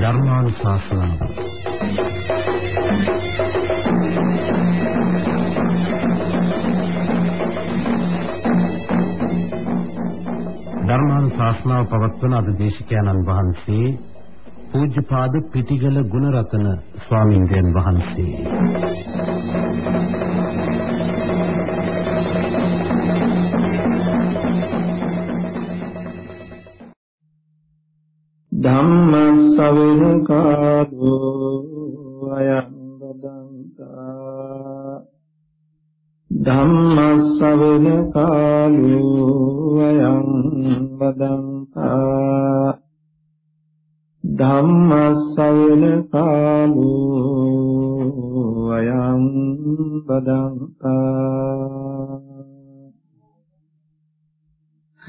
ධර්මානුශාසනාව. ධර්මානුශාසනාව පවත්වන අද දේශකයන්න් වහන්සේ පූජ්‍යපාද පිටිගල ගුණරතන ස්වාමින්දයන් වහන්සේ. ධම්ම ශ්‍රවණ කාලෝ අයං බදන්තා ධම්ම ශ්‍රවණ කාලෝ අයං බදන්තා ධම්ම ශ්‍රවණ කාලෝ අයං බදන්තා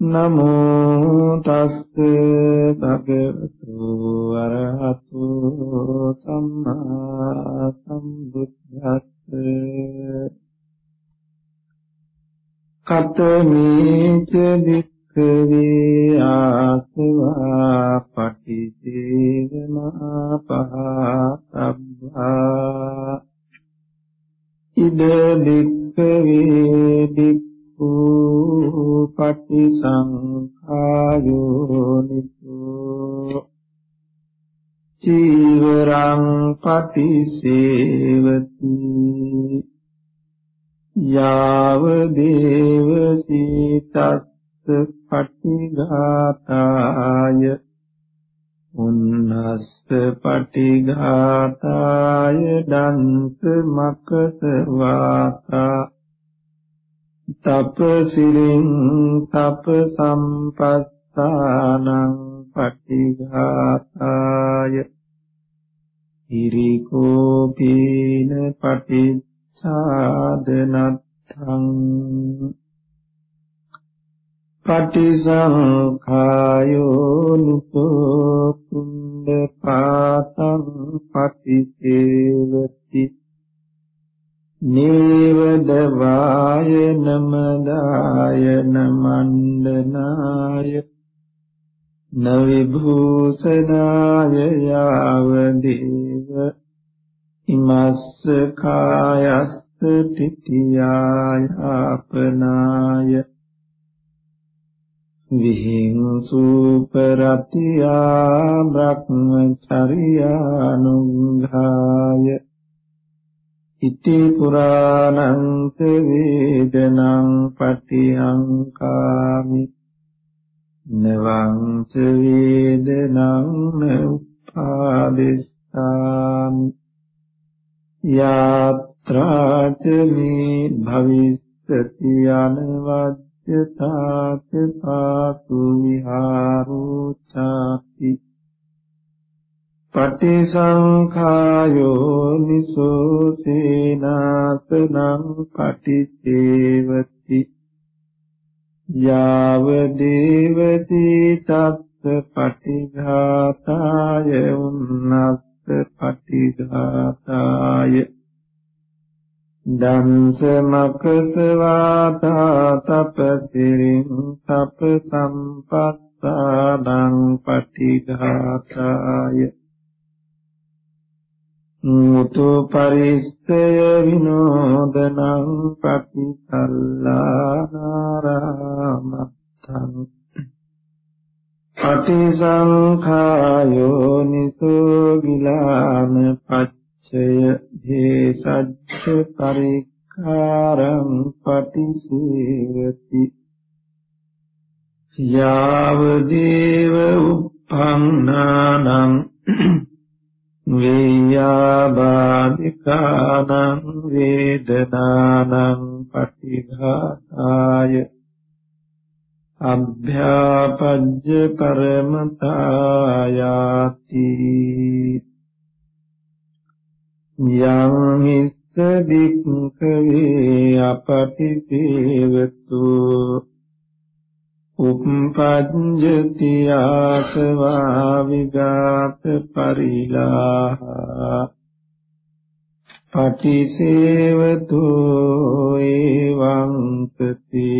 නමෝ තස්ස භගවතු අරහතු සම්මා සම්බුද්දස්ස කතමේච වික්ඛවේ ආසවා පටිසේවනා පහතබ්බා ඉද වික්ඛවේ වික්ඛ පටිසංඛායෝ නිසෝ චීවරං පටිසේවති යාව දේව සීතස්ස පටිඝාතාය උන්නස්ස පටිඝාතාය දන්ත මකත වාතා තපසිරින් තප සම්පස්සානං පටිඝාතාය. ඉරිකෝපීන පටිච්ඡාදනත්තං පටිසංඛායෝ නිසෝ කුණ්ඩ පාතං පටිසේවති. නේවදවාය නමදාය නමණ්ඩනාය නවිභූෂනාය යාව දේව ඉමස්ස කායස්ස තිතියාය අපනාය විහිංසුපරතියා බ්‍රහ්මචර්යානුග්ඝාය ඉති පුරාණං වේදනං පටිහංකාමි නවං ච වේදනං උපාදිස්සාමි යාත්‍රාච මේ භවිස්සති අනවජ්‍යතාච පාතු විහාරෝ චාති පටිසංඛායෝ නිසෝ සේනාසනං පටිච්චේවති යාව දේවති තස්ස පටිඝාතාය උන්නස්ස පටිඝාතාය දංස මකස වාතා තපසිරින් තප සම්පත්තානං පටිඝාතාය මුතු පරිස්සය විනෝදනං පටිසල්ලානාරාමත්තං පටිසංඛායෝ නිසෝ ගිලාන පච්චය දේසච්ච පරික්ඛාරං පටිසේවති. යාව දේව උප්පන්නානං වේයාබාධිකානං වේදනානං පටිඝාතාය අභ්‍යාපජ්ජ පරමතායාති යං හිස්ස දික්ඛවේ අපටිසේවතු උප්පංජති ආසවා විගත පරිලාහ. පටිසේවතු එවං තති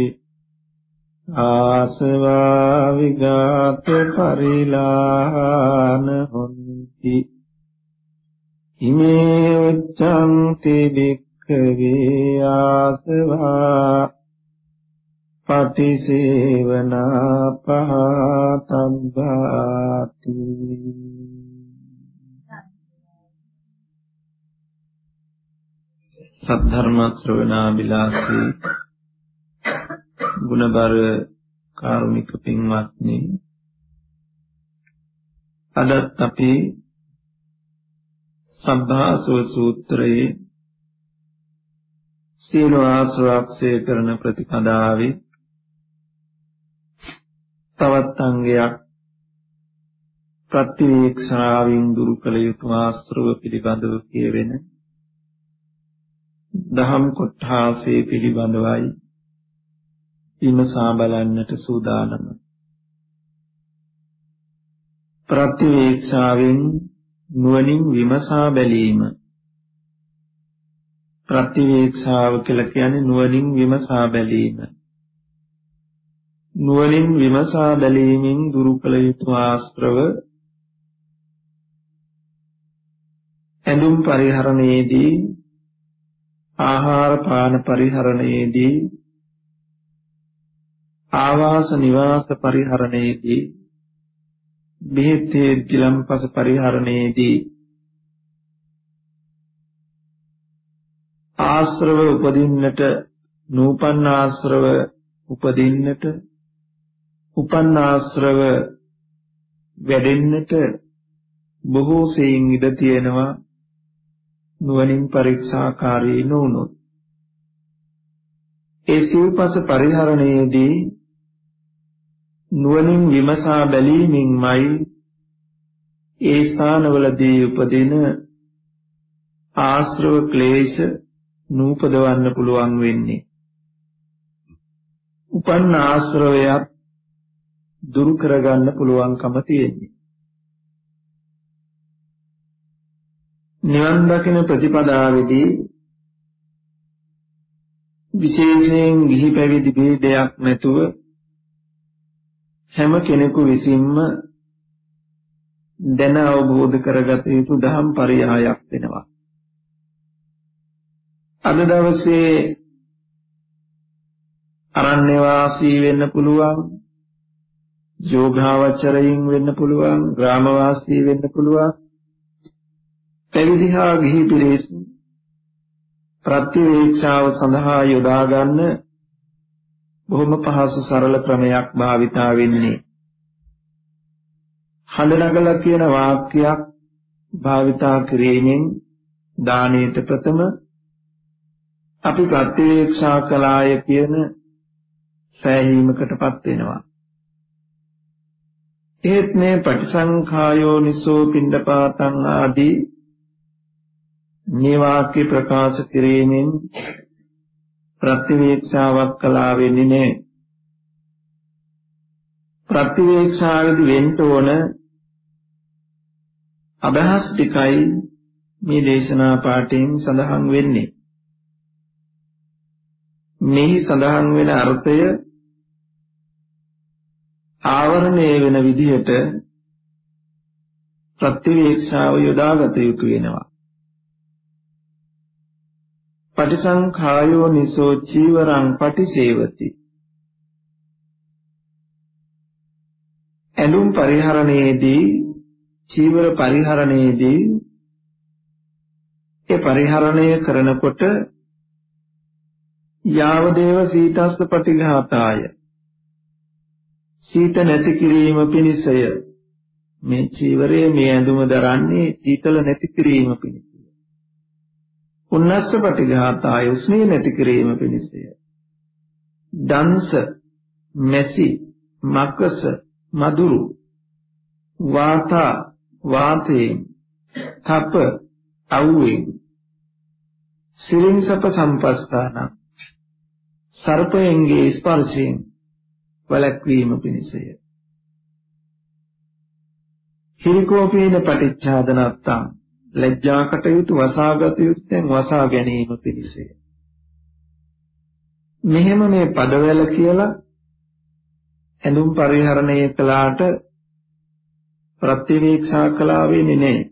ආසවා විගත පරිලාහන හොන්ති. ඉමේ උච්ඡන්ති බික්ඛවේ ආසවා පටිසේවනා පහතබ්බාති. සද්ධර්ම ශ්‍රවණා බිලාසී ගුණබර කාරුණික පින්වත්නි අදත් අපි සබ්බාසව සූත්‍රයේ සීල ආශ්‍රාක්ෂය කරන ප්‍රතිපදාවේ තවත් අංගයක් ප්‍රතිවීක්ෂාවෙන් දුරු කළ යුතු ආශ්‍රව පිළිබඳව කියවෙන දහම් කොට්ඨාසයේ පිළිබඳවයි විමසා බලන්නට සූදානම. ප්‍රතිවීක්ෂාවෙන් නුවණින් විමසා බැලීම. ප්‍රතිවේක්ෂාව කියලා කියන්නේ නුවණින් විමසා බැලීම. නුවණින් විමසා බැලීමෙන් දුරු කළ යුතු ආශ්‍රව ඇඳුම් පරිහරණයේදී ආහාර පාන පරිහරණයේදී ආවාස නිවාස පරිහරණයේදී බෙහෙත් ගිලම්පස පරිහරණයේදී ආශ්‍රව උපදින්නට නූපන්න ආශ්‍රව උපදින්නට උපන්න ආශ්‍රව වැඩෙන්නට බොහෝ සෙයින් ඉඩ තියෙනවා නුවණින් පරීක්ෂාකාරී නොවුනොත් ඒ සිව්පස පරිහරණයේදී නුවණින් විමසා බැලීමෙන්මයි ඒ ස්ථානවලදී උපදින ආශ්‍රව ක්ලේශ නූපදවන්න පුළුවන් වෙන්නේ. උපන්න ආශ්‍රවයත් දුරු කරගන්න පුළුවන්කම තියෙන්නේ. නිවන් දකින ප්‍රතිපදාවේදී විශේෂයෙන් ගිහි පැවිදි ભેදයක් නැතුව හැම කෙනෙකු විසින්ම දැන අවබෝධ කරගත යුතු දහම් පරයයක් වෙනවා. අද දවසේ අරණ්‍ය වාසී වෙන්න පුළුවන් යෝගාවචරයින් වෙන්න පුළුවන් ග්‍රාම වාසී වෙන්න පුළුවන්. පැවිදිහා ගිහි පිරිස් ප්‍රතිවේක්ෂාව සඳහා යොදා ගන්න බොහොම පහසු සරල ක්‍රමයක් භාවිතා වෙන්නේ. හඳ නගලා කියන වාක්‍යයක් භාවිතා කිරීමෙන් දානීයට ප්‍රථම අපි ප්‍රතිවේක්ෂා කලාය කියන සෑහීමකටපත් වෙනවා. ඒත් මේ පටිසංඛායෝ නිසෝ පින්ඩපාතං ආදී මේ වාක්‍ය ප්‍රකාශ කිරීමෙන් ප්‍රතිවේක්ෂාවක් කළා වෙන්නේ නැහැ. ප්‍රතිවේක්ෂාවේදී වෙන්න ඕන අදහස් ටිකයි මේ දේශනා පාඨයෙන් සඳහන් වෙන්නේ. මෙහි සඳහන් වෙන අර්ථය ආවරණය වෙන විදිහට ප්‍රතිවේක්ෂාව යොදාගත යුතු වෙනවා. පටිසංඛායෝ නිසෝ චීවරං පටිසේවති ඇලුම් පරිහරණයේදී චීවර පරිහරණයේදී ඒ පරිහරණය කරනකොට යාව දේව සීතස්ස පටිඝාතාය සීත නැති කිරීම පිණිසය මේ චීවරයේ මේ ඇඳුම දරන්නේ සීතල නැති කිරීම පිණිස උන්නස්ස පටිඝාතාය උස්නේ නැති කිරීම පිණිසය. දංශ මෙසි මකස මදුරු වාතා වාතයෙන් තප අවුවෙන් සිරින්සප සම්පස්ථාන සර්පයන්ගේ ස්පර්ශයෙන් වැළැක්වීම පිණිසය හිරිකෝපේන පටිච්චාදනත්තං ලැජ්ජා කටයුතු වසාගත යුත්තෙන් වසා ගැනීම පිණිසය මෙහෙම මේ පදවැල කියලා ඇඳුම් පරිහරණය කළාට ප්‍රතිවීක්ෂා කළා වෙන්නේ නැහැ.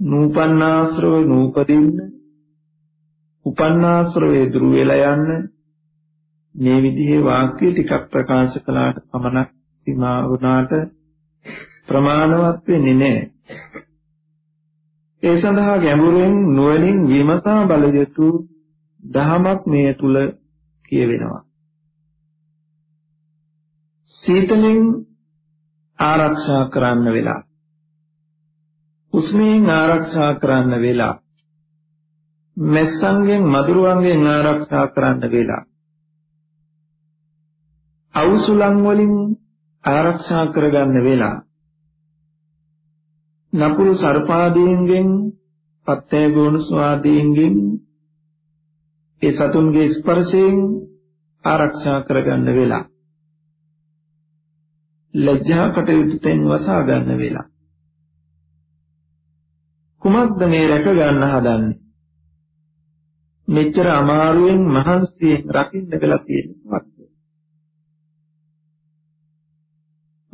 නූපන්නාශ්‍රව නූපදින්න උපන්නාශ්‍රවේ දුර වෙලා යන්න මේ විදිහේ වාක්‍ය ටිකක් ප්‍රකාශ කළාට පමණක් සීමා වුණාට ප්‍රමාණවත් වෙන්නේ නැහැ. ඒ සඳහා ගැඹුරෙන් නුවණින් විමසා බල යුතු දහමක් මේ තුල කියවෙනවා. සීතලෙන් ආරක්ෂා කරන්න වෙලා උස්මයෙන් ආරක්ෂා කරන්න වෙලා මැස්සන්ගෙන් මදුරුවන්ගෙන් ආරක්ෂා කරන්න වෙලා අවුසුලන් වලින් ආරක්ෂා කරගන්න වෙලා නපුරු සර්පාදීන්ගෙන් පත්තේ ගෝණ ස්වාදීන්ගෙන් ඒ සතුන්ගේ ස්පර්ශයෙන් ආරක්ෂා කරගන්න වෙලා ලැජ්ජා කටයුතුෙන් වසා ගන්න වෙලා කුමක්ද මේ රැක ගන්න හදන්නේ? මෙච්චර අමාරුවෙන් මහන්සියෙන් රකින්න වෙලා තියෙනවා.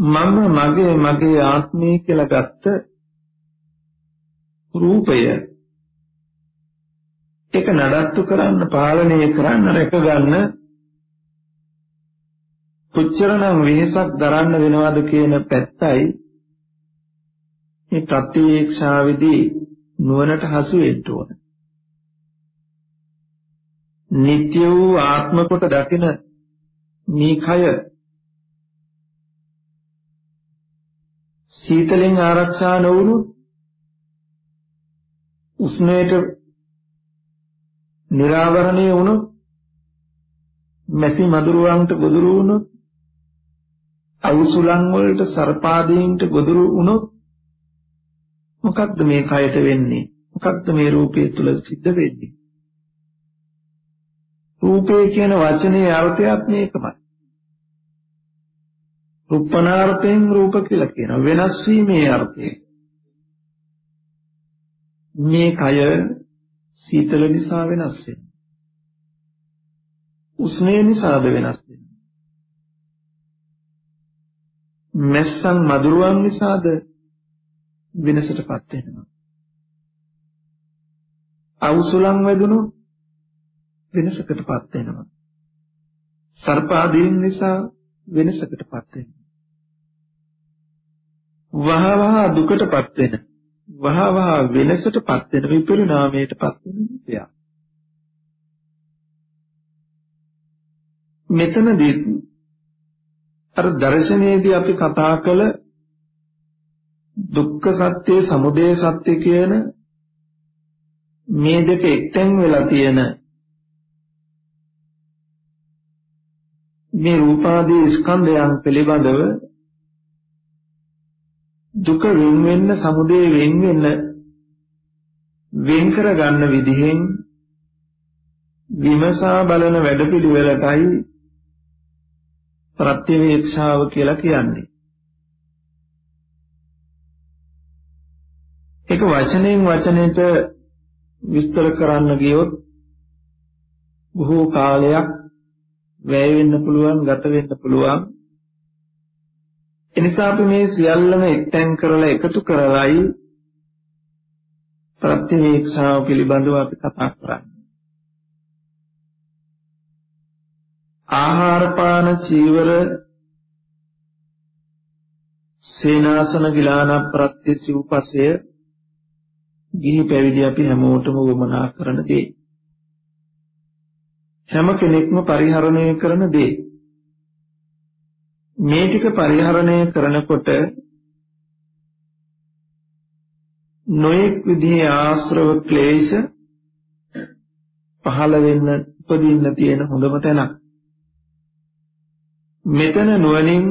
මම මගේ මගේ ආත්මය කියලා ගත්ත රූපය ඒක නඩත්තු කරන්න පාලනය කරන්න රැක ගන්න කොච්චරනම් වෙහෙසක් දරන්න වෙනවද කියන පැත්තයි මේ ප්‍රතිවීක්ෂාවේදී නුවණට හසු වෙන්න ඕන. නিত্য වූ ආත්ම කොට දකින මේ කය සීතලෙන් ආරක්ෂා නොවුණු උෂ්ණයට निराවරණය වුණු මැසි මදුරුවන්ට ගොදුරු වුණොත් අවුසුලන් වලට සර්පාදීන්ට ගොදුරු වුණොත් මොකක්ද මේ කයට වෙන්නේ? මොකක්ද මේ රූපය තුල සිද්ධ වෙන්නේ? රූපය කියන වචනේ අර්ථයත් මේකමයි. රුප්පනාර්ථයෙන් රූප කියලා කියනවා වෙනස් වීමේ අර්ථය මේ කය සීතල නිසා වෙනස් වෙනවා උෂ්ණය නිසාද වෙනස් වෙන්නේ මැස්සන් මදුරුවන් නිසාද වෙනසටපත් වෙනවා. අවුසුලන් වැදුණු වෙනසකටපත් වෙනවා. සර්පාදීන් නිසා වෙනසකටපත් වෙනවා. වහ වහ දුකටපත් වෙන වහ වහ වෙනසටපත් වෙන විපරිණාමයටපත් වෙන දෙයක්. මෙතනදී අර දර්ශනයේදී අපි කතා කළ දුක්ඛ සත්‍ය සමුදය සත්‍ය කියන මේ දෙක එක්තෙන් වෙලා තියෙන මේ රූපාදී ස්කන්ධයන් පිළිබඳව දුක වෙන වෙන්න සමුදය වෙන වෙන්න වෙන් කර ගන්න විදිහෙන් විමසා බලන වැඩපිළිවෙලටයි ප්‍රත්‍යවේක්ෂාව කියලා කියන්නේ. ඒක වචනයෙන් වචනයට විස්තර කරන්න ගියොත් බොහෝ කාලයක් වැය වෙන්න පුළුවන් ගත වෙන්න පුළුවන් එනිසා අපි මේ සියල්ලම එක්තෙන් කරලා එකතු කරලායි ප්‍රත්‍යවේක්ෂාව පිළිබඳව අපි කතා කරන්නේ. ආහාර පාන චීවර සේනාසන ගිලාන ප්‍රත්‍ය සිව්පසය ගිහි පැවිදි අපි හැමෝටම වමනා කරන දේ. හැම කෙනෙක්ම පරිහරණය කරන දේ. මේ ටික පරිහරණය කරනකොට නොඑක් විදිහේ ආශ්‍රව ක්ලේශ පහළ වෙන්න උපදින්න තියෙන හොඳම තැනක්. මෙතන නුවණින්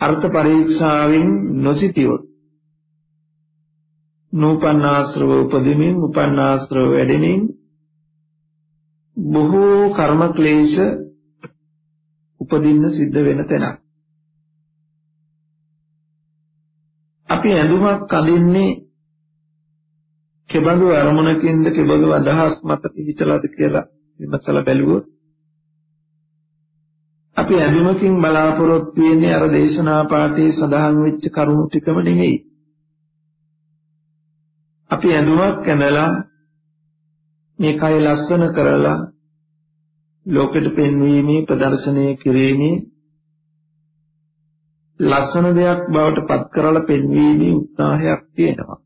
අර්ථ පරීක්ෂාවෙන් නොසිතියොත් නූපන්නාශ්‍රව උපදිමින් උපන්නාශ්‍රව වැඩෙමින් බොහෝ කර්ම ක්ලේශ උපදින්න සිද්ධ වෙන තැනක්. අපි ඇඳුමක් අඳින්නේ කෙබඳු අරමුණකින්ද කෙබඳු අදහස් මත පිහිටලාද කියලා විමසලා බැලුවොත් අපි ඇඳුමකින් බලාපොරොත්තු වෙන්නේ අර දේශනා පාඨයේ සඳහන් වෙච්ච කරුණු ටිකම නෙමෙයි. අපි ඇඳුමක් ඇඳලා මේ කය ලස්සන කරලා ලෝකෙට පෙන්වීමේ ප්‍රදර්ශනය කිරීමේ ලස්සන දෙයක් බවට පත් කරලා පෙන්වීමේ උත්සාහයක් තියෙනවා.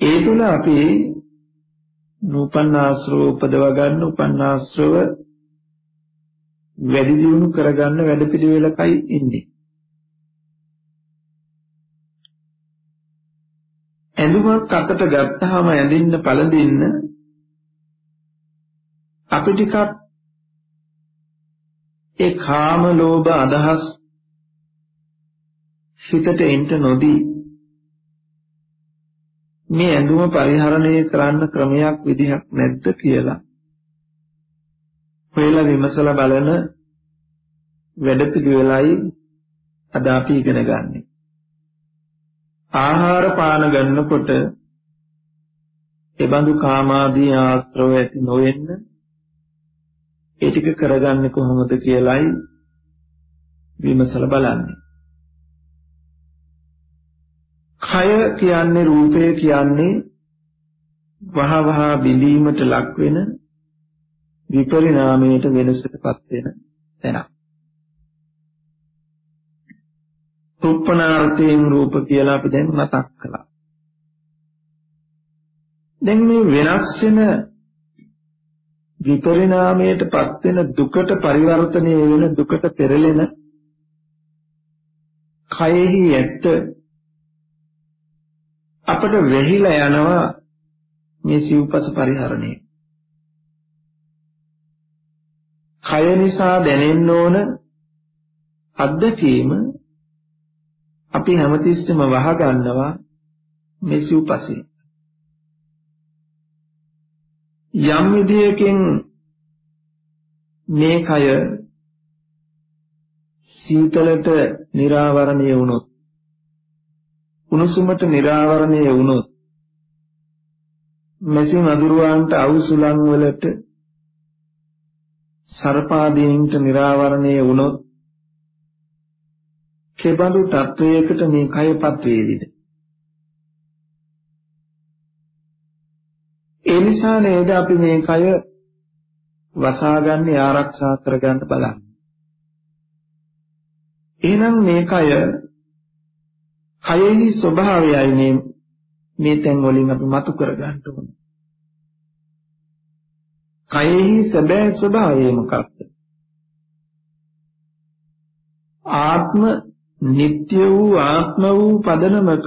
ඒ තුල අපි නූපන් ආශ්‍රව උපදව ගන්න උපන් ආශ්‍රව වැඩි දියුණු කරගන්න වැඩපිළිවෙලකයි ඉන්නේ. ඇඳුමක් අතට ගත්තාම ඇඳින්න පළඳින්න අපි ටිකක් ඒ කාම ලෝභ අදහස් හිතට එන්න නොදී මේ ඇඳුම පරිහරණය කරන්න ක්‍රමයක් විදිහක් නැද්ද කියලා හොයලා විමසලා බලන වැඩපිළිවෙලයි අද අපි ඉගෙන ගන්නෙ. ආහාර පාන ගන්නකොට එබඳු කාමාදී ආශ්‍රව ඇති නොවෙන්න ඒ ටික කරගන්නේ කොහොමද කියලයි විමසලා බලන්නේ. කය කියන්නේ රූපය කියන්නේ වහ වහ බිඳීමට ලක් වෙන විපරිණාමයට වෙනසටපත් වෙන තැනක්. රූපනාර්ථයෙන් රූප කියලා අපි දැන් මතක් කළා. දැන් මේ වෙනස් වෙන විපරිණාමයටපත් වෙන දුකට පරිවර්තනය වෙන දුකට පෙරලෙන කයෙහි ඇත්ත අපට වෙහිලා යනවා මේ සිව්පස පරිහරණය. කය නිසා දැනෙන්න ඕන අත්දැකීම අපි හැමතිස්සෙම වහ ගන්නවා මේ සිව්පසේ. යම් විදියකින් මේ කය සීතලට निराවරණය වුණොත් උණුසුමට निराවරණය වුණොත් මෙසි මధుරවන්ට අවුසුලන් වලට සර්පාදීන්ට निराවරණය වුණොත් කෙබඳු තත්වයකට මේ කයපත් වේවිද? ඒ නිසා නේද අපි මේ කය වසාගන්නේ ආරක්ෂා කරගන්න බලන්නේ. එහෙනම් මේ කය කයෙහි ස්වභාවයයි මේ මේ තැන් වලින් අපි මතු කරගන්න ඕනේ. කයෙහි සැබෑ ස්වභාවය මොකක්ද? ආත්ම නিত্য වූ ආත්ම වූ පදනමක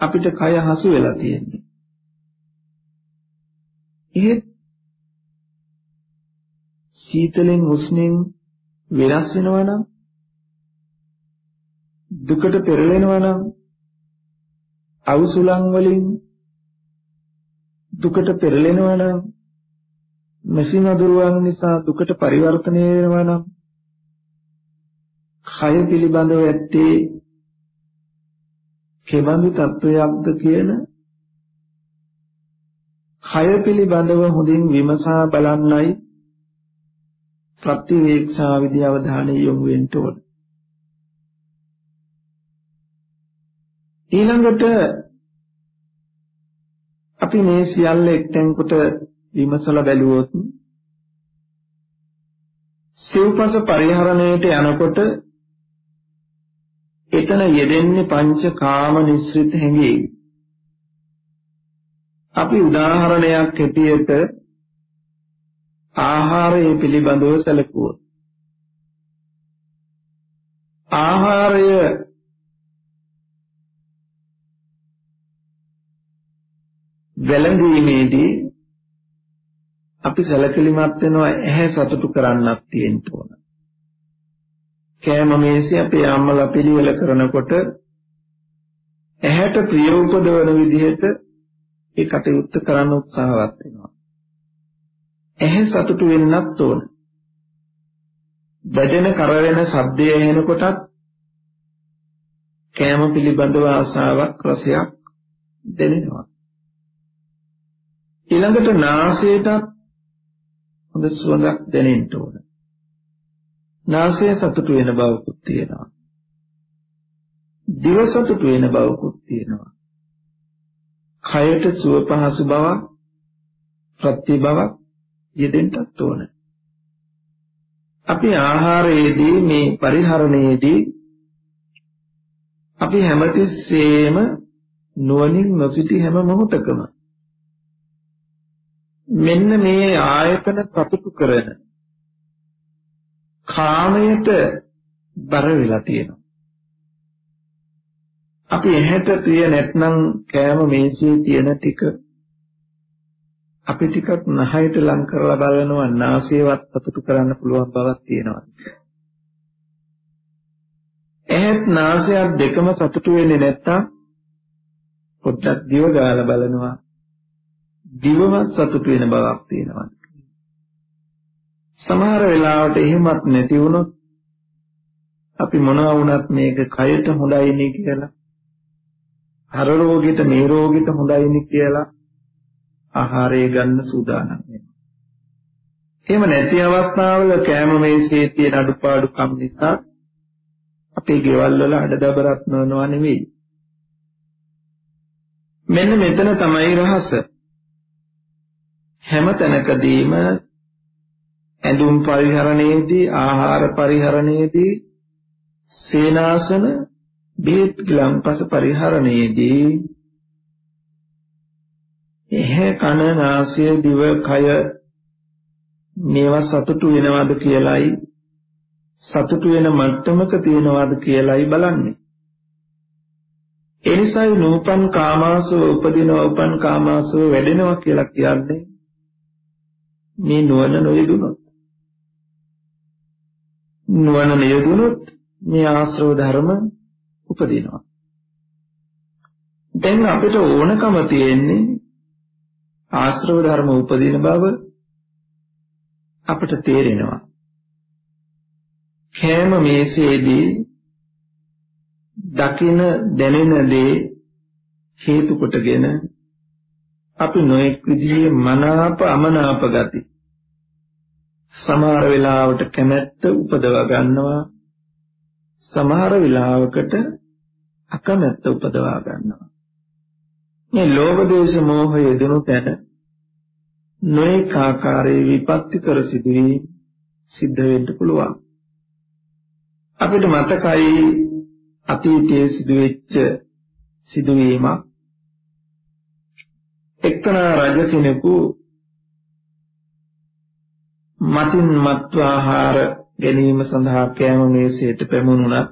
අපිට කය හසු වෙලා තියෙන්නේ. එහෙත් සීතලෙන් උෂ්ණෙන් වෙනස් වෙනවා නම් දුකට පෙරලෙනවා නම් අවුසුලන් වලින් දුකට පෙරලෙනවා නම් මෙසින දුරුවන් නිසා දුකට පරිවර්තනය වෙනවා නම් කය පිළිබඳව ඇත්තේ කෙබඳු තත්වයක්ද කියන කය පිළිබඳව හොඳින් විමසා බලන්නයි ප්‍රතිවේක්ෂා විද්‍ය අවධානය යොමු වෙන්න ඕන. ඊළඟට අපි මේ සියල්ල එක්තෙන් කොට විමසලා බැලුවොත් සිව්පස පරිහරණයට යනකොට එතන යෙදෙන්නේ පංච කාම නිස්ෘත හැඟීම්. අපි උදාහරණයක් ඇටියට ආහාරය පිළිබඳව සැලකුවොත් ආහාරය වැළඳීමේදී අපි සැලකිලිමත් වෙනවා ඇහැ සතුටු කරන්නක් තියෙන්න ඕන. කෑම මේසෙ අපේ අම්මලා පිළිවෙල කරනකොට ඇහැට ප්‍රිය උපදවන විදිහට ඒ කටයුත්ත කරන්න උත්සාහවත් වෙනවා. ඇහැ සතුටු වෙන්නත් ඕන. බැදෙන කරවෙන ශබ්දය ඇහෙනකොටත් කෑම පිළිබඳව ආසාවක් රසයක් දැනෙනවා. ඊළඟට නාසයටත් හොඳ සුවඳක් දැනෙන්න ඕන. නාසය සතුටු වෙන බවකුත් තියෙනවා. දිව සතුටු වෙන බවකුත් තියෙනවා. කයට සුව පහසු බවක් ප්‍රති බවක් යෙදෙන්නත් ඕන. අපි ආහාරයේදී මේ පරිහරණයේදී අපි හැමතිස්සෙම නුවණින් නොසිටි හැම මොහොතකම මෙන්න මේ ආයතන සතුටු කරන කාමයට බර වෙලා තියෙනවා. අපි එහෙට ප්‍රිය නැත්නම් කෑම මේසේ තියෙන ටික අපි ටිකක් නහයට ලං කරලා බලනවා නාසයවත් සතුටු කරන්න පුළුවන් බවක් තියෙනවා. එහෙත් නාසයත් දෙකම සතුටු වෙන්නේ නැත්තම් පොඩ්ඩක් දිව ගාලා බලනවා දිවම සතුටු වෙන බවක් තියෙනවා. සමහර වෙලාවට එහෙමත් නැති වුණොත් අපි මොනවා වුණත් මේක කයට හොඳයිනේ කියලා අර රෝගිත මේ රෝගිත හොඳයිනේ කියලා ආහාරය ගන්න සූදානම් වෙනවා. එහෙම නැති අවස්ථාවල කෑම මේසේ තියෙන අඩුපාඩුකම් නිසා අපේ ගෙවල් වල අඩදබරක් නොවනවා නෙවෙයි. මෙන්න මෙතන තමයි රහස. හැම තැනකදීම ඇඳුම් පරිහරණයේදී ආහාර පරිහරණයේදී සේනාසන බේත් ගලම්පස පරිහරණයේදී එහැ කන නාසය දිව කය මේවා සතුටු වෙනවද කියලයි සතුටු වෙන මට්ටමක තියනවද කියලයි බලන්නේ. එනිසායි නූපන් කාමාසෝ උපදිනවා උපන් කාමාසෝ වැඩෙනවා කියලා කියන්නේ මේ නුවණ නොයදුනොත්. නුවණ නියදුනොත් මේ ආශ්‍රව ධර්ම උපදිනවා. දැන් අපිට ඕනකම තියෙන්නේ ආශ්‍රව ධර්ම උපදින බව අපිට තේරෙනවා. කෑම මේසේදී දකින දැනෙන දේ හේතු කොටගෙන අපි නොඑක් විදිහේ මනාප අමනාප ගති සමහර වෙලාවට කැමැත්ත උපදව ගන්නවා සමහර වෙලාවකට අකමැත්ත උපදවා ගන්නවා මේ ලෝභ දේශ මොහ යෙදුණු තැන නොඑක ආකාරයේ විපත්ති කර සිදුවී සිද්ධ වෙන්න පුළුවන් අපිට මතකයි අතීතයේ සිදුවෙච්ච සිදුවීමක් එක්තරා රජ කෙනෙකු මතින් මත්ව ආහාර ගැනීම සඳහා කෑම මේසයට පැමුණුණා.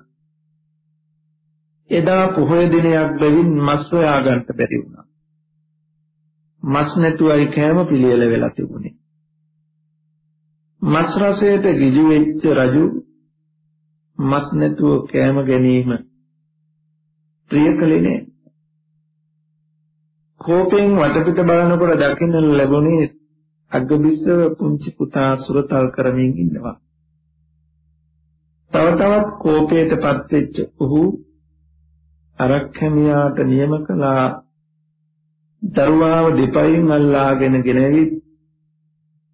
එදා පොහොය දිනයක් බැවින් මස් හොයා ගන්න බැරි වුණා. මස් නැතුවයි කෑම පිළියෙල වෙලා තිබුණේ. මස් රසයට ගිජු වෙච්ච රජු මස් නැතුව කෑම ගැනීම ප්‍රිය කළේ නෑ. කෝපයෙන් වටපිට බලනකොට දකින්න ලැබුණේ අග්ගබිස්සව පුංචි පුතා සුරතල් කරමින් ඉන්නවා. තව තවත් කෝපයටපත් වෙච්ච ඔහු අරක්ෂමියාට නියම කළා දරුවාව දෙපයින් අල්ලාගෙන ගෙනවිත්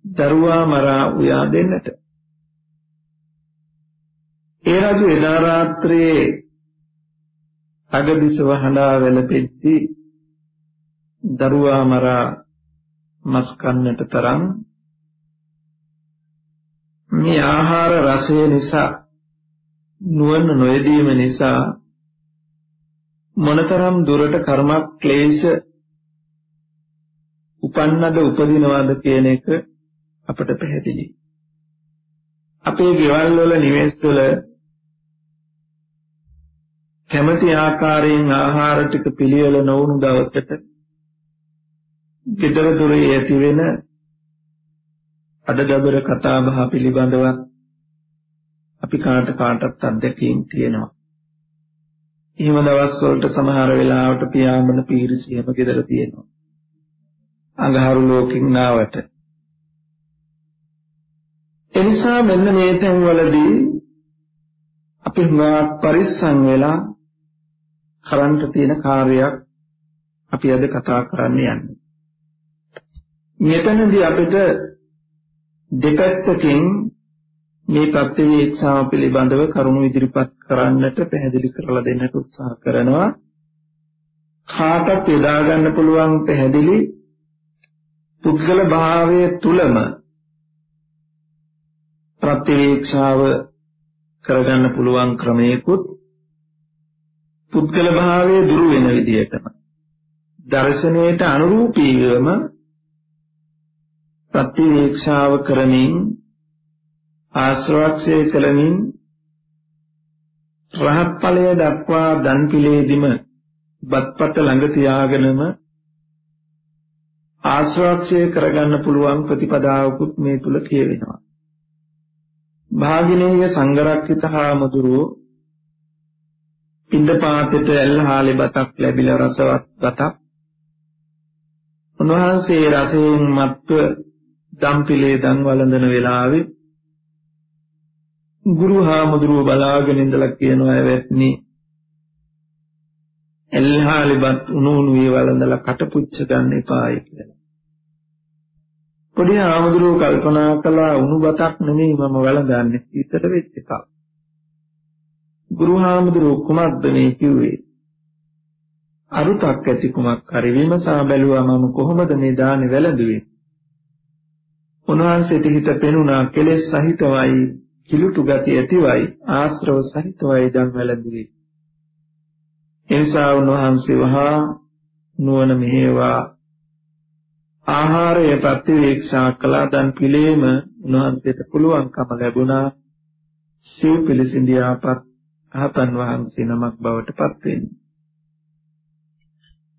දරුවා මරා උයා දෙන්නට. ඒ රජු එදා රාත්‍රියේ අගබිසව හඬා වැළපෙද්දී දරුවා මරා මස් කන්නට තරම් මේ ආහාර රසය නිසා නුවණ නොයදීම නිසා මොනතරම් දුරට කර්ම ක්ලේශ උපන්නද උපදිනවද කියන එක අපට පැහැදිලි. අපේ ගෙවල් වල නිවෙස් වල කැමැති ආකාරයෙන් ආහාර ටික පිළියෙල නොවුණු දවසට ගෙදර දොරේ ඇති වෙන අඩදබර කතා බහ පිළිබඳව අපි කාට කාටත් අත්දැකීම් තියෙනවා. එහෙම දවස් වලට සමහර වෙලාවට පියාඹන පීරිසියම ගෙදර තියෙනවා. අඟහරු ලෝකින් නාවට. එනිසා මෙන්න මේ තැන්වලදී අපි හුඟක් පරිස්සම් වෙලා කරන්ට තියෙන කාර්යයක් අපි අද කතා කරන්න යන්නේ. මෙතනදී අපිට දෙපැත්තකින් මේ ප්‍රත්‍යවේක්ෂාව පිළිබඳව කරුණු ඉදිරිපත් කරන්නට පැහැදිලි කරලා දෙන්නට උත්සාහ කරනවා. කාටත් යොදා ගන්න පුළුවන් පැහැදිලි පුද්ගල භාවයේ තුලම ප්‍රත්‍යවේක්ෂාව කරගන්න පුළුවන් ක්‍රමයකුත් පුද්ගල භාවයේ දුරු වෙන විදිහටම දර්ශනයට අනුරූපීවම ප්‍රතිවේක්ෂාව කරමින් ආශ්‍රවක්ෂය කළමින් රහත් ඵලය දක්වා දන් පිළේදිම බත්පත් ළඟ තියාගෙනම ආශ්‍රවක්ෂය කරගන්න පුළුවන් ප්‍රතිපදාවකුත් මේ තුල කියවෙනවා. භාගිනේය සංගරක්කිත හාමුදුරුවෝ පින්දපාතේට ඇල්හාලේ බතක් ලැබිලා රසවත් බතක් උන්වහන්සේ රසයෙන් මත්ව දම්පිලේ දන් වළඳන වෙලාවේ ගුරු හාමුදුරුව බලාගෙන ඉඳලා කියනවා ඇවැත්නි එල්හාලිබත් උණු උණු වේ වළඳලා කටපුච්ච ගන්න එපායි කියලා. පොඩි හාමුදුරුව කල්පනා කළා උණු බතක් නෙමෙයි මම වළඳන්නේ හිතට වෙච්ච එකක්. ගුරු හාමුදුරුව කුමක්ද මේ කිව්වේ? අරුතක් ඇති කුමක් හරි විමසා බැලුවා මම කොහොමද මේ දානේ වැළඳුවේ? උන්වහන්සේට හිත පෙනුණා කෙලෙස් සහිතවයි කිලුටු ගති ඇතිවයි ආශ්‍රව සහිතවයි දන් වැළඳුවේ. එනිසා උන්වහන්සේ වහා නුවණ මෙහෙවා ආහාරය ප්‍රතිවීක්ෂා කළා දන් පිළීම උන්වහන්සේට පුළුවන්කම ලැබුණා සිව් පිළිසිඳියාපත් අහතන් වහන්සේ නමක් බවට පත් වෙන්නේ.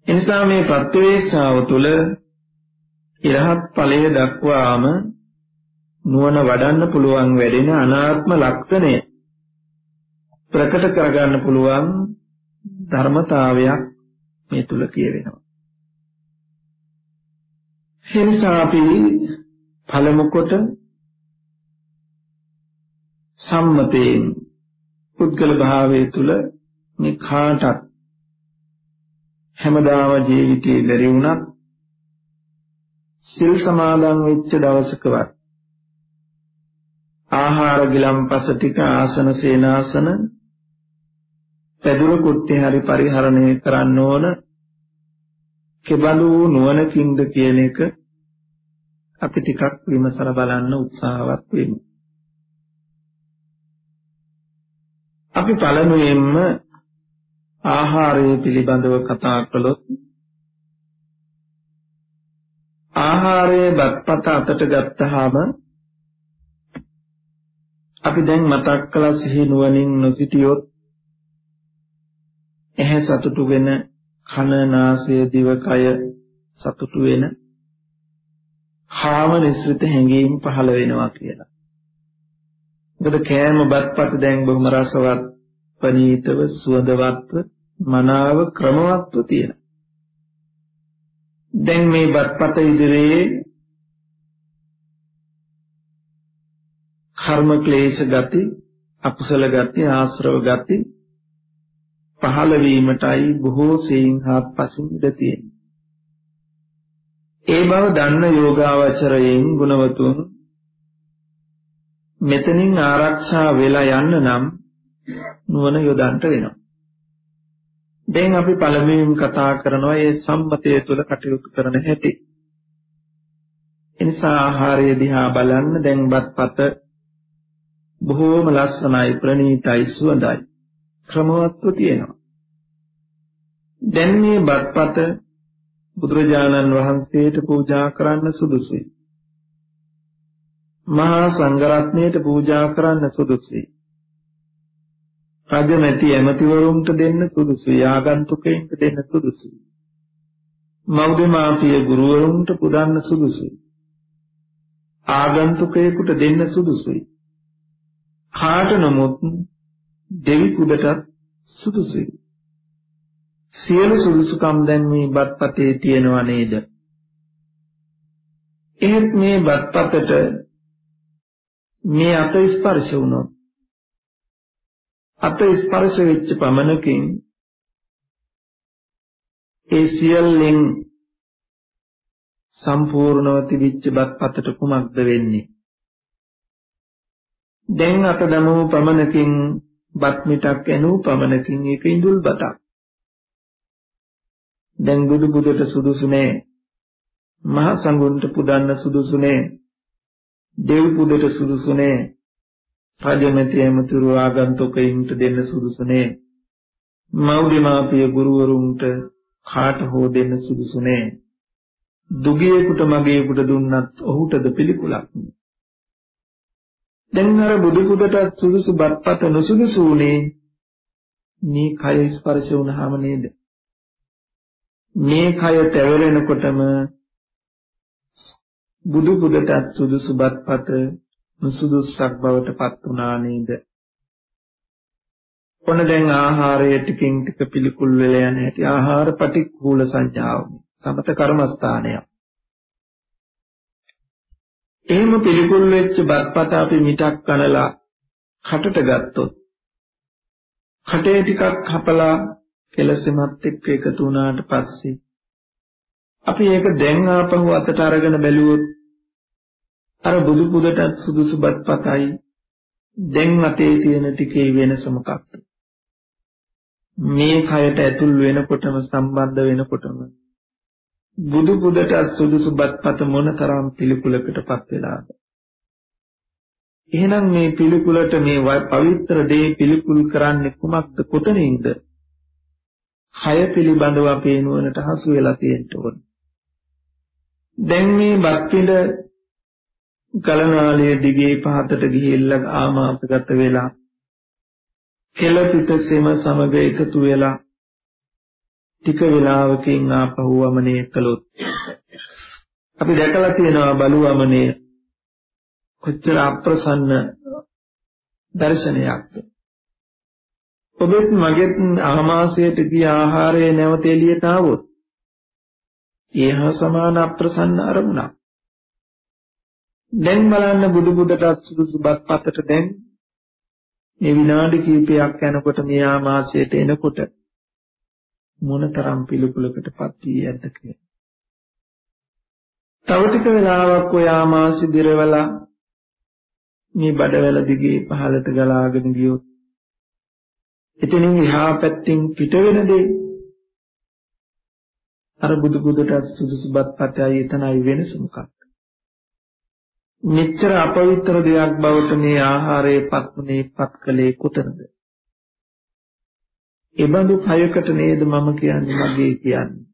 එනිසා මේ ප්‍රතිවීක්ෂාව තුළ ඉරහත් ඵලය දක්වාම නුවණ වඩන්න පුළුවන් වැඩෙන අනාත්ම ලක්ෂණය ප්‍රකට කරගන්න පුළුවන් ධර්මතාවයක් මේ තුල කියවෙනවා. එනිසා අපි පළමු කොට සම්මතයෙන් පුද්ගල භාවයේ තුල මේ කාටත් හැමදාම ජීවිතේ බැරි වුණත් සිල් සමාදන් වෙච්ච දවසකවත් ආහාර ගිලම්පස ටික ආසන සේනාසන පැදුරු කුට්ටි හරි පරිහරණය කරන්න ඕන කෙබඳු නුවණකින්ද කියන එක අපි ටිකක් විමසලා බලන්න උත්සාහවත් වෙමු. අපි පළමුවෙන්ම ආහාරය පිළිබඳව කතා කළොත් ආහාරයේ බත්පත අතට ගත්තාම අපි දැන් මතක් කළා සිහි නුවණින් නොසිටියොත් ඇහැ සතුටු වෙන කන නාසය දිව කය සතුටු වෙන කාම නිස්ෘත හැඟීම් පහළ වෙනවා කියලා. මොකද කෑම බත්පත් දැන් බොහොම රසවත් පනීතව සුවඳවත්ව මනාව ක්‍රමවත්ව තියෙනවා. දැන් මේ බත්පත ඉදිරියේ කර්ම ක්ලේශ ගති අකුසල ගති ආශ්‍රව ගති පහළ වීමටයි බොහෝ සෙයින් හත්පසින් ඉඳ තියෙන්නේ. ඒ බව දන්න යෝගාවචරයෙන් ගුණවතුන් මෙතනින් ආරක්ෂා වෙලා යන්න නම් නුවණ යොදන්න වෙනවා. දැන් අපි පළමුවෙන් කතා කරනවා මේ සම්මතය තුළ කටයුතු කරන හැටි. එනිසා ආහාරය දිහා බලන්න දැන් බත්පත බොහෝම ලස්සනයි ප්‍රණීතයි සුවඳයි ක්‍රමවත්ව තියෙනවා. දැන් මේ බත්පත බුදුරජාණන් වහන්සේට පූජා කරන්න සුදුසුයි. මහා සංඝරත්නයට පූජා කරන්න සුදුසුයි. රජ නැති ඇමතිවරුන්ට දෙන්න සුදුසුයි ආගන්තුකයින්ට දෙන්න සුදුසුයි මව්දෙමාපිය ගුරුවරුන්ට පුදන්න සුදුසුයි ආගන්තුකයෙකුට දෙන්න සුදුසුයි කාට නමුත් දෙවි කුඩටත් සුදුසුයි සියලු සුදුසුකම් දැන් මේ බත්පතේ තියෙනවා නේද? එහෙත් මේ බත්පතට මේ අත ස්පර්ශ වුණොත් අත ස්පර්ශ වෙච්ච පමණකින් ඒ සියල්ලෙන් සම්පූර්ණව තිබිච්ච බත්පතට කුමක්ද වෙන්නේ? දැන් අත දමෝ පමණකින් බත් මිටක් එනූ පමණකින් ඒක ඉඳුල් බතක්. දැන් බුදු බුදට සුදුසු නෑ. මහ සංඝුන්ට පුදන්න සුදුසු නෑ. දෙව් පුදට සුදුසු නෑ. රජමැති ඇමතුරු ආගන්තුකයින්ට දෙන්න සුදුසු නෑ. මව්දිමාපිය ගුරුවරුන්ට කාට හෝ දෙන්න සුදුසු නෑ. දුගියෙකුට මගේකුට දුන්නත් ඔහුටද පිළිකුලක් නෑ. දැන් අර බුදු පුදට සුදුසු බත්පත නොසුදුසු උනේ මේ කය ස්පර්ශ වුණාම නේද? මේ කය තැවරෙනකොටම බුදු පුදට සුදුසු බත්පත නුසුදුසුක් බවට පත් වුණා නේද? ඔන්න දැන් ආහාරය ටිකින් ටික පිළිකුල් වෙලා යන හැටි ආහාර පටික්කුල සංඥාව සමත කර්මස්ථානයක්. එහෙම පිළිකුල් වෙච්ච බත්පත අපි මිටක් කනලා කටට ගත්තොත් කටේ ටිකක් කපලා කෙලසෙමත් එක්ක එකතු වුණාට පස්සේ අපි ඒක දැන් ආපහු අතට අරගෙන බැලුවොත් අර බුදු පුදට සුදුසු බත්පතයි දැන් අතේ තියෙන ටිකේ වෙනස මොකක්ද? මේ කයට ඇතුල් වෙනකොටම සම්බන්ධ වෙනකොටම බුදු පුදට සුදුසු බත්පත මොනතරම් පිළිකුලකටපත් වෙලාද? එහෙනම් මේ පිළිකුලට මේ පවිත්‍ර දේ පිළිකුල් කරන්නේ කුමක්ද? කොතනින්ද? කය පිළිබඳව අපේ නුවණට හසු වෙලා තියෙන්න ඕන. දැන් මේ බත්පිඬ ගලනාලයේ දිගේ පහතට ගිහිල්ලා ආමාශගත වෙලා කෙල පිට සෙම සමග එකතු වෙලා ටික වෙලාවකින් ආපහු වමනේ කළොත් අපි දැකලා තියෙනවා බලුවමනේ කොච්චර අප්‍රසන්න දර්ශනයක්ද? ඔබත් මගෙත් ආමාශයට ගිය ආහාරය නැවත එළියට ආවොත් ඒහා සමාන අප්‍රසන්න අරමුණක්. දැන් බලන්න බුදු බුදටත් සුදුසු බත් පතට දැන් මේ විනාඩි කිහිපයක් යනකොට මේ ආමාශයට එනකොට මොනතරම් පිළිකුලකටපත් වී ඇද්ද කියලා. තව ටික වෙලාවක් ඔය ආමාශය දිරවලා මේ බඩවැල දිගේ පහළට ගලාගෙන ගියොත් එතනින් එහා පැත්තෙන් පිට වෙන දේ අර බුදු බුදට සුදුසු බත් පතයි එතනයි වෙනස මොකක්ද? මෙච්චර අපවිත්‍ර දෙයක් බවට මේ ආහාරයේ පත්ුනේ පත්කලේ කුතනද? එබඳු කයකට නේද මම කියන්නේ මගේ කියන්නේ.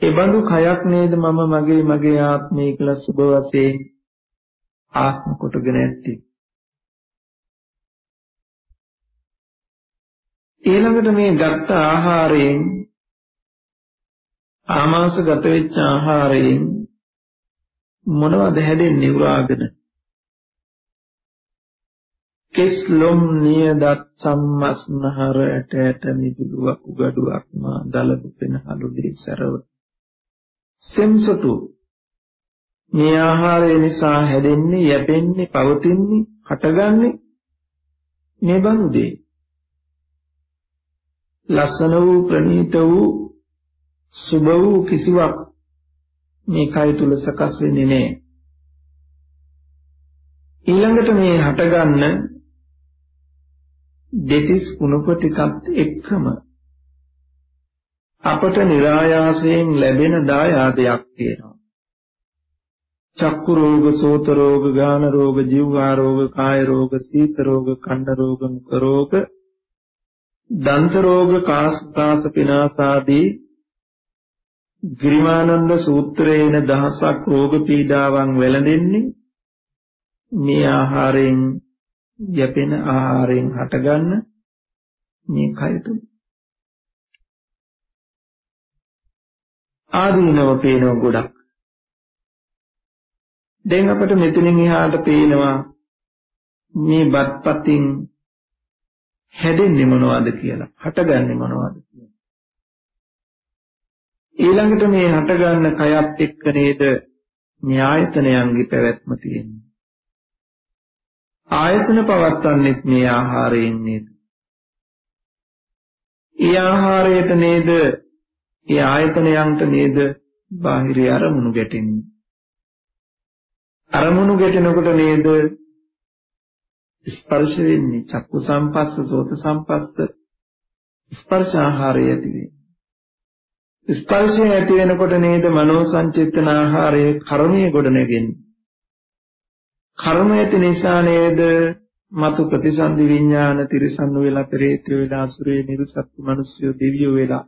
එබඳු කයක් නේද මම මගේ මගේ ආත්මය කියලා සුබ වශයෙන් ආත්ම කොටගෙන ඇත්තේ. ඊළඟට මේ ගත්ත ආහාරයෙන් ආමාශගත වෙච්ච ආහාරයෙන් මොනවද හැදෙන්නේ උරාගෙන කෙස් ලොම් නියදත් සම්මස්නහර ඇට ඇට මිදුලුවක් උගඩුවක් මා දලබු පෙනහළු දෙසරව සෙම්සතු. මේ ආහාරය නිසා හැදෙන්නේ යැපෙන්නේ පවතින්නේ හටගන්නේ මේ බඳු දේ ලස්සන වූ ප්‍රණීත වූ සුබ වූ කිසිවක් මේ කය තුල සකස් වෙන්නේ නැහැ. ඊළඟට මේ හටගන්න දෙතිස් කුණප ටිකත් එක්කම අපට નિરાයාසයෙන් ලැබෙන දායාදයක් තියෙනවා. චක්කු රෝග, සෝත රෝග, ගාන රෝග, ජීවහා රෝග, කාය රෝග, සීත රෝග, කණ්ඩ රෝග, මුඛ රෝග, දන්ත රෝග, කාස්පාස පිනාසාදී ගිරිමානන්ද සූත්‍රයේන දහසක් රෝග පීඩාවන් වැළඳෙන්නේ මේ ආහාරයෙන් යැපෙන ආහාරයෙන් හටගන්න මේ කය තුල ආදීනව පේනව ගොඩක්. දැන් අපිට මෙතනින් එහාට පේනවා මේ බත්පතින් හැදෙන්නේ මොනවද කියලා හටගන්නේ මොනවද කියලා. ඊළඟට මේ හටගන්න කයත් එක්ක නේද මේ ආයතනයන්ගේ පැවැත්ම තියෙන්නේ. ආයතන පවත්වන්නේත් මේ ආහාරයෙන් නේද? ඒ ආහාරයට නේද? ඒ ආයතනයන්ට නේද බාහිර අරමුණු ගැටෙන්නේ? අරමුණු ගැටෙනකොට නේද ස්පර්ශ වෙන්නේ? චක්කු සම්පස්ස සෝත සම්පස්ස ස්පර්ශ ආහාරය ඇති වෙන්නේ. ස්පර්ශය ඇති වෙනකොට නේද මනෝ සංචේතන ආහාරයේ කර්මයේ ගොඩ නැගෙන්නේ කර්ම ඇති නිසා නේද? මතු ප්‍රතිසන්දි විඥාන තිරසන්නු වෙලා පෙරේතය වෙලා අසුරේ නිරුසත්තු මිනිස්සු දෙවියෝ වෙලා.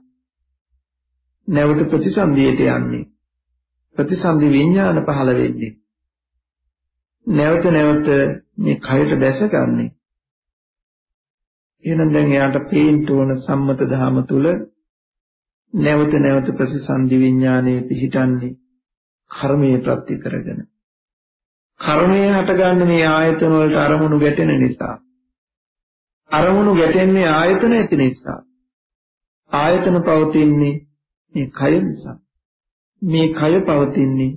නැවත ප්‍රතිසන්දියට යන්නේ. ප්‍රතිසන්දි විඥාන පහළ වෙන්නේ. නැවත නැවත මේ කයට දැසගන්නේ එහෙනම් දැන් එයාට පේන්න ඕන සම්මත ධහම තුල නැවත නැවත ප්‍රතිසන්දි විඥානයේ පිහිටන්නේ කර්මයේ ප්‍රත්‍ය කරගෙන. කර්මයේ හටගන්න මේ ආයතන වලට අරමුණු ගැටෙන නිසා. අරමුණු ගැටෙන්නේ ආයතන ඇති නිසා. ආයතන පවතින්නේ මේ කය නිසා. මේ කය පවතින්නේ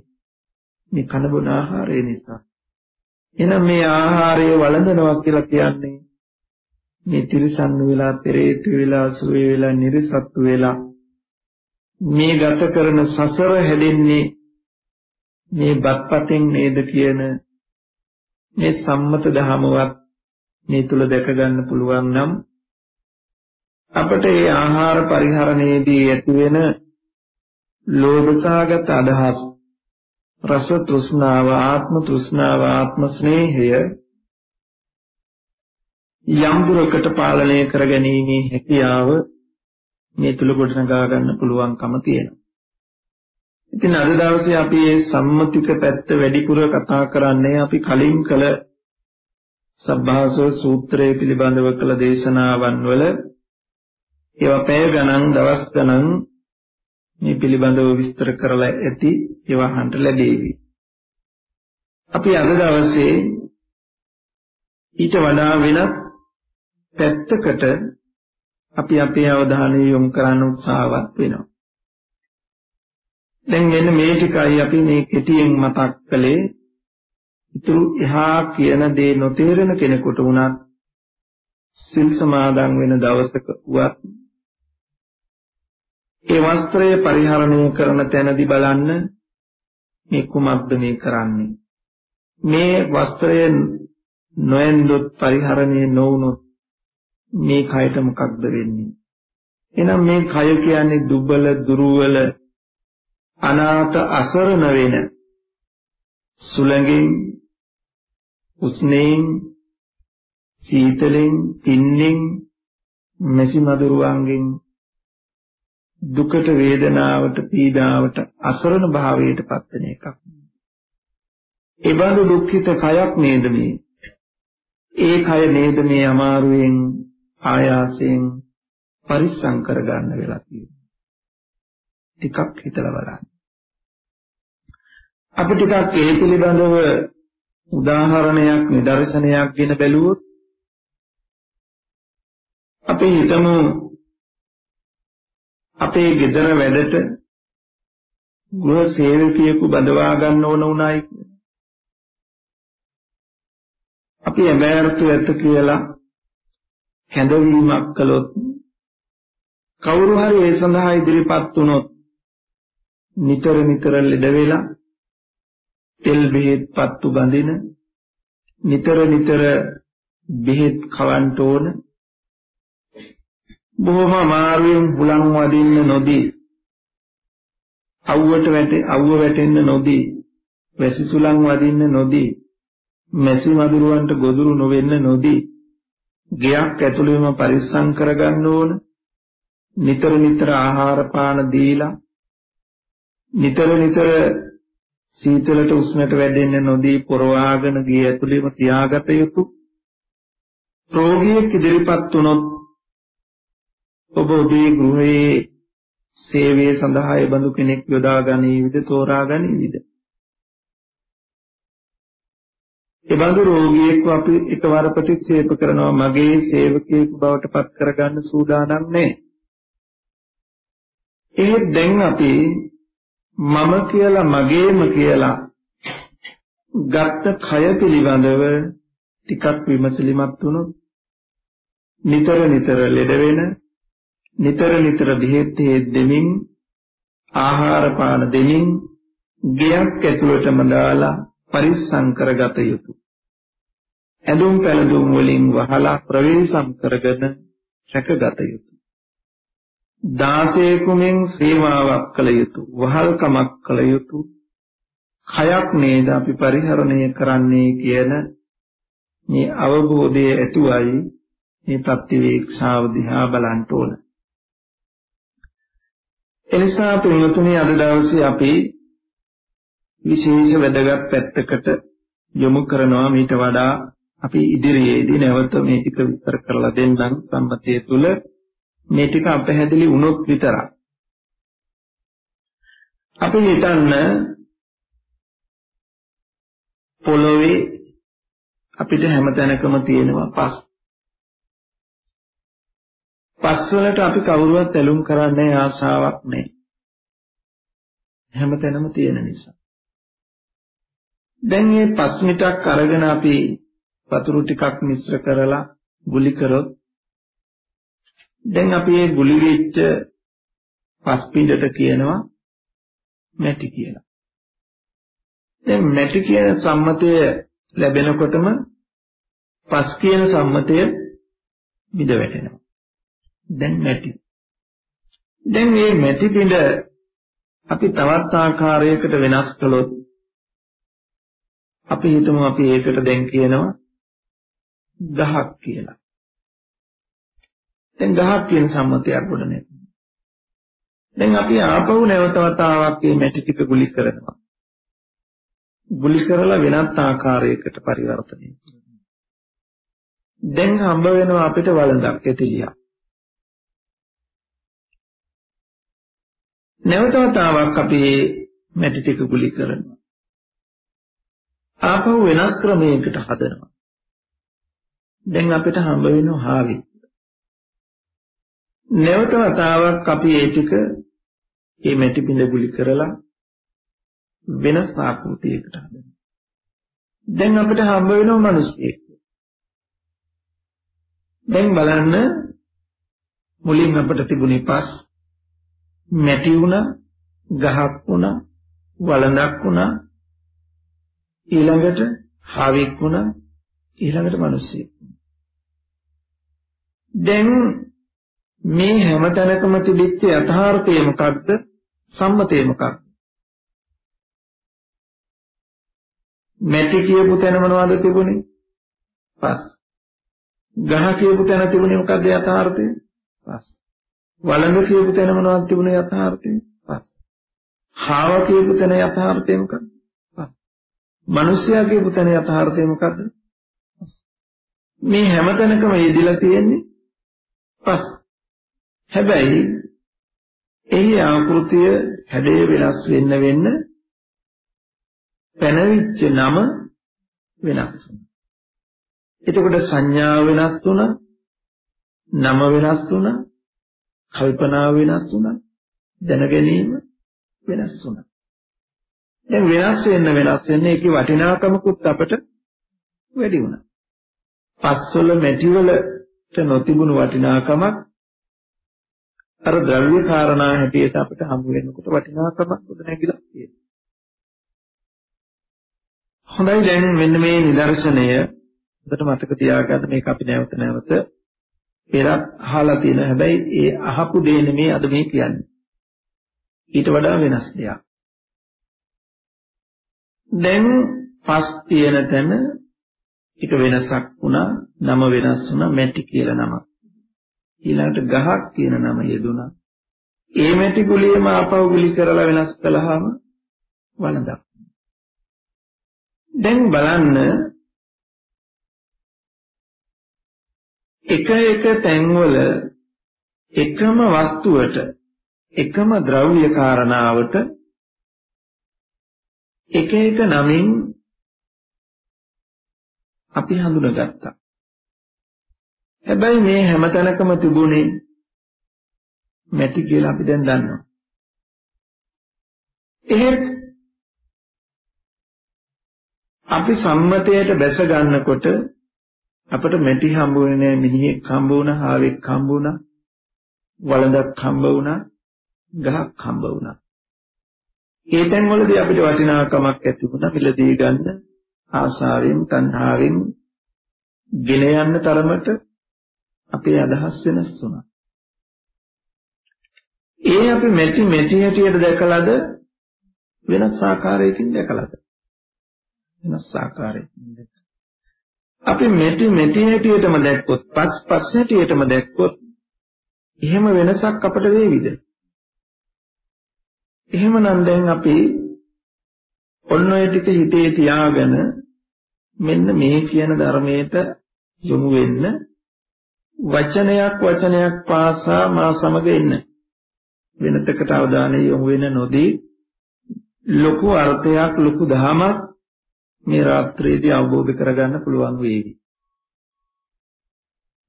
මේ කන බොන ආහාරය නිසා. එහෙනම් මේ ආහාරය වළඳනවා කියලා කියන්නේ මේ තිරසන්න වෙලා පෙරේත වෙලා සුවේ වෙලා නිර්සත්තු වෙලා මේ ගත කරන සසර හැදෙන්නේ මේ බත්පතෙන් නේද කියන මේ සම්මත ධහමවත් මේ තුල දැක ගන්න පුළුවන් නම් අපට මේ ආහාර පරිහරණයේදී ඇති වෙන ලෝභසහගත අදහස් රස තෘෂ්ණාව ආත්ම තෘෂ්ණාව ආත්ම ස්නේහය යම් දුරකට පාලනය කරගැනීමේ හැකියාව මේ තුල ගොඩනගා ගන්න පුළුවන්කම තියෙනවා. ඉතින් අද දවසේ අපි මේ සම්මතික පැත්ත වැඩිපුර කතා කරන්නේ අපි කලින් කළ සබ්බාසව සූත්‍රය පිළිබඳව කළ දේශනාවන් වල ඒවා පැය ගණන් දවස් ගණන් මේ පිළිබඳව විස්තර කරලා ඇති ඒවහන්ට ලැබේවි. අපි අද දවසේ ඊට වඩා වෙනත් පැත්තකට අපි අපේ අවධානය යොමු කරන්න උත්සාහවත් වෙනවා. දැන් මෙන්න මේ ටිකයි අපි මේ කෙටියෙන් මතක් කළේ. ඉතුරු එහා කියන දේ නොතේරෙන කෙනෙකුට වුණත් සිල් සමාදන් වෙන දවසක වුවත් ඒ වස්ත්‍රය පරිහරණය කරන තැනදී බලන්න මේ කුමක්ද මේ කරන්නේ මේ වස්ත්‍රය නොයෙන්දොත් පරිහරණය නොවුනොත් මේ කයට මොකක්ද වෙන්නේ එහෙනම් මේ කය කියන්නේ දුබල දුර්වල අනාථ අසරණ වෙන සුළඟින් උස්නෙන් සීතලෙන් පින්නෙන් මෙසි මදුරුවන්ගෙන් දුකට වේදනාවට පීඩාවට අසරණ භාවයට පත්වෙන එකක්. ඒ බඳු දුක්ඛිත කයක් නේද මේ? ඒ කය නේද මේ අමාරුවෙන් ආයාසයෙන් පරිස්සම් කරගන්න වෙලා තියෙන්නේ. ටිකක් හිතලා බලන්න. අපි ටිකක් ඒ පිළිබඳව උදාහරණයක් නිදර්ශනයක් ගෙන බැලුවොත් අපි හිතමු අපේ ගෙදර වැඩට ගෘහ සේවකියෙකු බඳවා ගන්න ඕන උනායි අපි ඇමෑර්තු ඇත කියලා හැඳවීමක් කළොත් කවුරු හරි ඒ සඳහා ඉදිරිපත් වුණොත් නිතර නිතර ලෙඩ වෙලා තෙල් බෙහෙත් පත්තු බඳින නිතර නිතර බෙහෙත් කවන්න ඕන. බොහොම අමාරුවෙන් හුලං වදින්න නොදී අවුවට වැටේ අවුව වැටෙන්න නොදී වැසි සුලං වදින්න නොදී මැසි මදුරුවන්ට ගොදුරු නොවෙන්න නොදී ගෙයක් ඇතුළේම පරිස්සම් කරගන්න ඕන. නිතර නිතර ආහාර පාන දීලා නිතර නිතර සීතලට උෂ්ණට වැඩෙන්න නොදී පොරවාගෙන ගේ ඇතුළේම තියාගත යුතු රෝගියෙක් ඉදිරිපත් වුණොත් ඔබ ඔබේ ගෘහයේ සේවය සඳහා එබඳු කෙනෙක් යොදා ගනීවිද තෝරා ගනීවිද ඒ බඳු රෝගියෙක්ව අපි එකවර ප්‍රතික්ෂේප කරනවා මගේ සේවකයෙකු බවට පත් කරගන්න සූදානම් නැහැ. එහෙත් දැන් අපි මම කියලා මගේම කියලා ගත්ත කය පිළිබඳව ටිකක් විමසිලිමත් වුණොත් නිතර නිතර ලෙඩ වෙන නිතර නිතර බෙහෙත් දෙමින් ආහාර පාන දෙමින් ගෙයක් ඇතුළටම දාලා පරිස්සම් කරගත යුතුය. ඇඳුම් පැළඳුම් වලින් වහලා ප්‍රවේශම් කරගෙන රැකගත යුතුය. දාසයෙකුමින් සේවාවක් කළ යුතුය. වහල්කමක් කළ යුතුය. කයක් නේද අපි පරිහරණය කරන්නේ කියන මේ අවබෝධය ඇතුවයි මේ ප්‍රතිවේක්ෂාව දිහා බලන්න ඕන. එනිසා පින්වතුනි අද දවසේ අපි විශේෂ වැදගත් පැත්තකට යොමු කරනවා මීට වඩා අපි ඉදිරියේදී නැවත මේ ටික විස්තර කරලා දෙන්නම් සම්මතය තුල මේ ටික අපහැදිලි වුණොත් විතරයි. අපි හිතන්න පොළොවේ අපිට හැමතැනකම තියෙනවා පස්. පස් වලට අපි කවුරුවත් ඇලුම් කරන්නේ ආශාවක් නැහැ. හැමතැනම තියෙන නිසා. දැන් මේ පස් මිටක් අරගෙන අපි වතුරු ටිකක් මිශ්‍ර කරලා ගුලි කරොත් දැන් අපි මේ ගුලි වෙච්ච පස් පිඬට කියනවා මැටි කියලා. දැන් මැටි කියන සම්මතය ලැබෙනකොටම පස් කියන සම්මතය මිද වැටෙනවා. දැන් මැටි. දැන් මේ මැටි පිඬ අපි තවත් ආකාරයකට වෙනස් කළොත් අපි හිතමු අපි ඒකට දැන් කියනවා ගහක් කියලා. දැන් ගහක් කියන සම්මතයක් ගොඩ නැති. දැන් අපි ආපහු නැවත වතාවක් මේ මැටි ටික ගුලි කරනවා. ගුලි කරලා වෙනත් ආකාරයකට පරිවර්තනය කරනවා. දැන් හම්බ වෙනවා අපිට වළඳක් ඇතිලියක්. නැවත වතාවක් අපි මැටි ටික ගුලි කරනවා. ආපහු වෙනස් ක්‍රමයකට හදනවා. දැන් අපිට හම්බ වෙනවා හාවි. නැවත වතාවක් අපි ඒ ටික මේ මැටි පිඬ ගුලි කරලා වෙනස් ආකෘතියකට හදනවා. දැන් අපිට හම්බ වෙනවා මිනිස්සෙක්. දැන් බලන්න මුලින් අපිට තිබුණේ පස් මැටි වුණා ගහක් වුණා වළඳක් වුණා ඊළඟට හාවෙක් වුණා ඊළඟට මිනිස්සෙක් දැන් මේ හැම තැනකම තිබිච්ච යථාර්ථය මොකක්ද සම්මතය මොකක්ද මැටි කියපු තැන මොනවද තිබුණේ? පස්. ගහ කියපු තැන තිබුණේ මොකක්ද යථාර්ථය? පස්. වළඳ කියපු තැන මොනවද තිබුණේ යථාර්ථය? පස්. හාව කියපු තැන යථාර්ථය මොකක්ද මිනිස්යා කියපු තැන යථාර්ථය මොකද්ද? මේ හැමතැනකම යෙදිලා තියෙන්නේ පස්. හැබැයි එහි ආකෘතිය හැඩය වෙනස් වෙන්න වෙන්න පැනවිච්ච නම වෙනස් එතකොට සංඥාව වෙනස් වුණා නම වෙනස් වුණා කල්පනාව වෙනස් වුණා දැන ගැනීම වෙනස් වුණා දැන් වෙනස් වෙන්න වෙනස් වෙන්න ඒකේ වටිනාකමකුත් අපට වැඩි වුණා. පස්වල මැටිවලට නොතිබුණු වටිනාකමක් අර ද්‍රව්‍ය කාරණා හැටියට අපිට හමු වෙනකොට වටිනාකමක් උඩ නැගිලා තියෙනවා. හොඳයි දැන් මෙන්න මේ නිදර්ශනය හොඳට මතක තියාගන්න මේක අපි නැවත නැවත පෙරත් අහලා තියෙන හැබැයි ඒ අහපු දේ නෙමේ අද මේ කියන්නේ. ඊට වඩා වෙනස් දෙයක්. දැන් පස් තියෙන තැන එක වෙනසක් වුණා නම වෙනස් වුණා මැටි කියලා නමක් ඊළඟට ගහක් කියන නම යෙදුණා ඒ මැටි ගුලියම ආපහු ගුලි කරලා වෙනස් කළාම වළඳක් දැන් බලන්න එක එක තැන්වල එකම වස්තුවට එකම ද්‍රව්‍ය කාරණාවට එක එක නමින් අපි හඳුනගත්තා. හැබැයි මේ හැමතැනකම තිබුණේ මැටි කියලා අපි දැන් දන්නවා. එහෙත් අපි සම්මතයට බැස ගන්නකොට අපට මැටි හම්බ වෙන්නේ නැහැ මිනිහෙක් හම්බ වුණා හාවෙක් හම්බ වුණා වළඳක් හම්බ වුණා ගහක් හම්බ වුණා ඒ තැන් වලදී අපිට වටිනාකමක් ඇති වුණා මිලදී ගන්න ආසාවෙන් තණ්හාවෙන් ගෙන යන්න තරමට අපේ අදහස් වෙනස් වුණා. ඒ අපි මෙටි මෙටි හැටියට දැකලාද වෙනස් ආකාරයකින් දැකලාද? වෙනස් ආකාරයකින් දැකලා. අපි මෙටි මෙටි හැටියටම දැක්කොත් පස් පස් හැටියටම දැක්කොත් එහෙම වෙනසක් අපට වේවිද? එහෙමනම් දැන් අපි ඔන්න ඔය ටික හිතේ තියාගෙන මෙන්න මේ කියන ධර්මයට යොමු වෙන්න වචනයක් වචනයක් පාසා මා සමග එන්න වෙනතකට අවධානය යොමු වෙන නොදී ලොකු අර්ථයක් ලොකු දහමක් මේ රාත්‍රියේදී අවබෝධ කරගන්න පුළුවන් වේවි.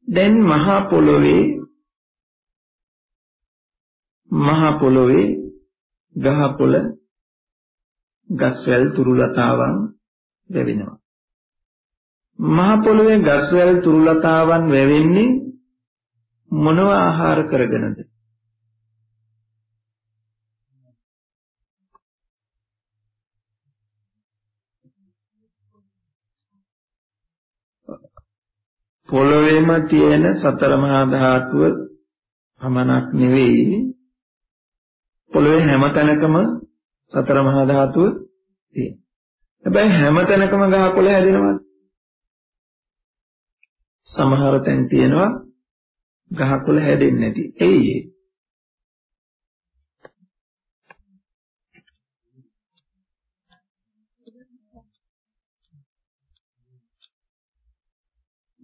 දැන් මහා පොළොවේ මහා පොළොවේ ගහ පොළ ගස්වැල් තුරුලතාවන් වැවෙනවා. මහා පොළොවේ ගස්වැල් තුරුලතාවන් වැවෙන්නේ මොනව ආහාර කරගෙනද? පොළොවේම තියෙන සතර මහා ධාතුව පමණක් නෙවෙයි පොළොවේ හැම තැනකම සතර මහා ධාතුව තියෙනවා. හැබැයි හැම තැනකම ගහකොළ හැදෙනවද? සමහර තැන් තියෙනවා ගහකොළ හැදෙන්නේ නැති. එයි ඒ.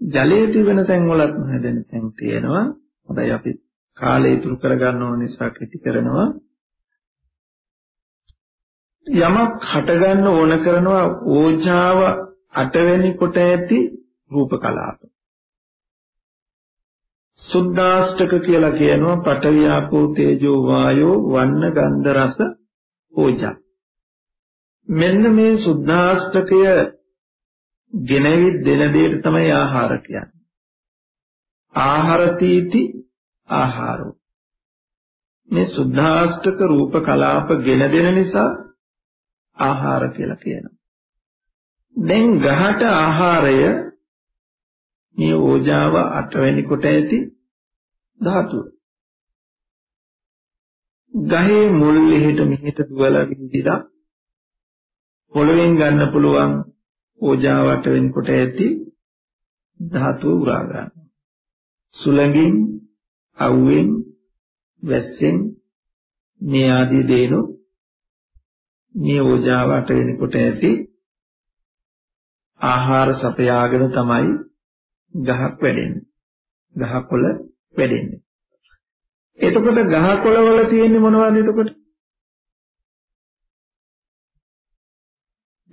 ජලයේ තිබෙන තැන් වලත් හැදෙන තැන් තියෙනවා. හොඳයි අපි කාලය ඉතුරු කරගන්න ඕන නිසා කෙටි කරනවා. යමක් හටගන්න ඕන කරනවා ඕජාව අටවෙනි කොට ඇති රූප කලාප. සුද්ධාෂ්ටක කියලා කියනවා පඨවි ආපෝ තේජෝ වායෝ වන්න ගන්ධ රස ඕජා. මෙන්න මේ සුද්ධාෂ්ටකය ගෙනවිත් දෙන දෙයට තමයි ආහාර කියන්නේ. ආහාර තීති ආහාරෝ. මේ සුද්ධාෂ්ටක රූප කලාප ගෙන දෙන නිසා ආහාර කියලා කියනවා. දැන් ගහට ආහාරය මේ ඕජාව අටවෙනි කොට ඇති ධාතුව. ගහේ මුල් එහෙට මෙහෙට දුවලා විඳිලා පොළවෙන් ගන්න පුළුවන් ඕජාව අටවෙනි කොට ඇති ධාතුව උරා ගන්න. සුළඟින්, අවුවෙන්, වැස්සෙන් මේ ආදී දේනොත් මේ ඕජාව අට වෙනකොට ඇති ආහාර සපයාගෙන තමයි ගහක් වැඩෙන්නේ. ගහකොළ වැඩෙන්නේ. එතකොට ගහකොළ වල තියෙන්නේ මොනවද එතකොට?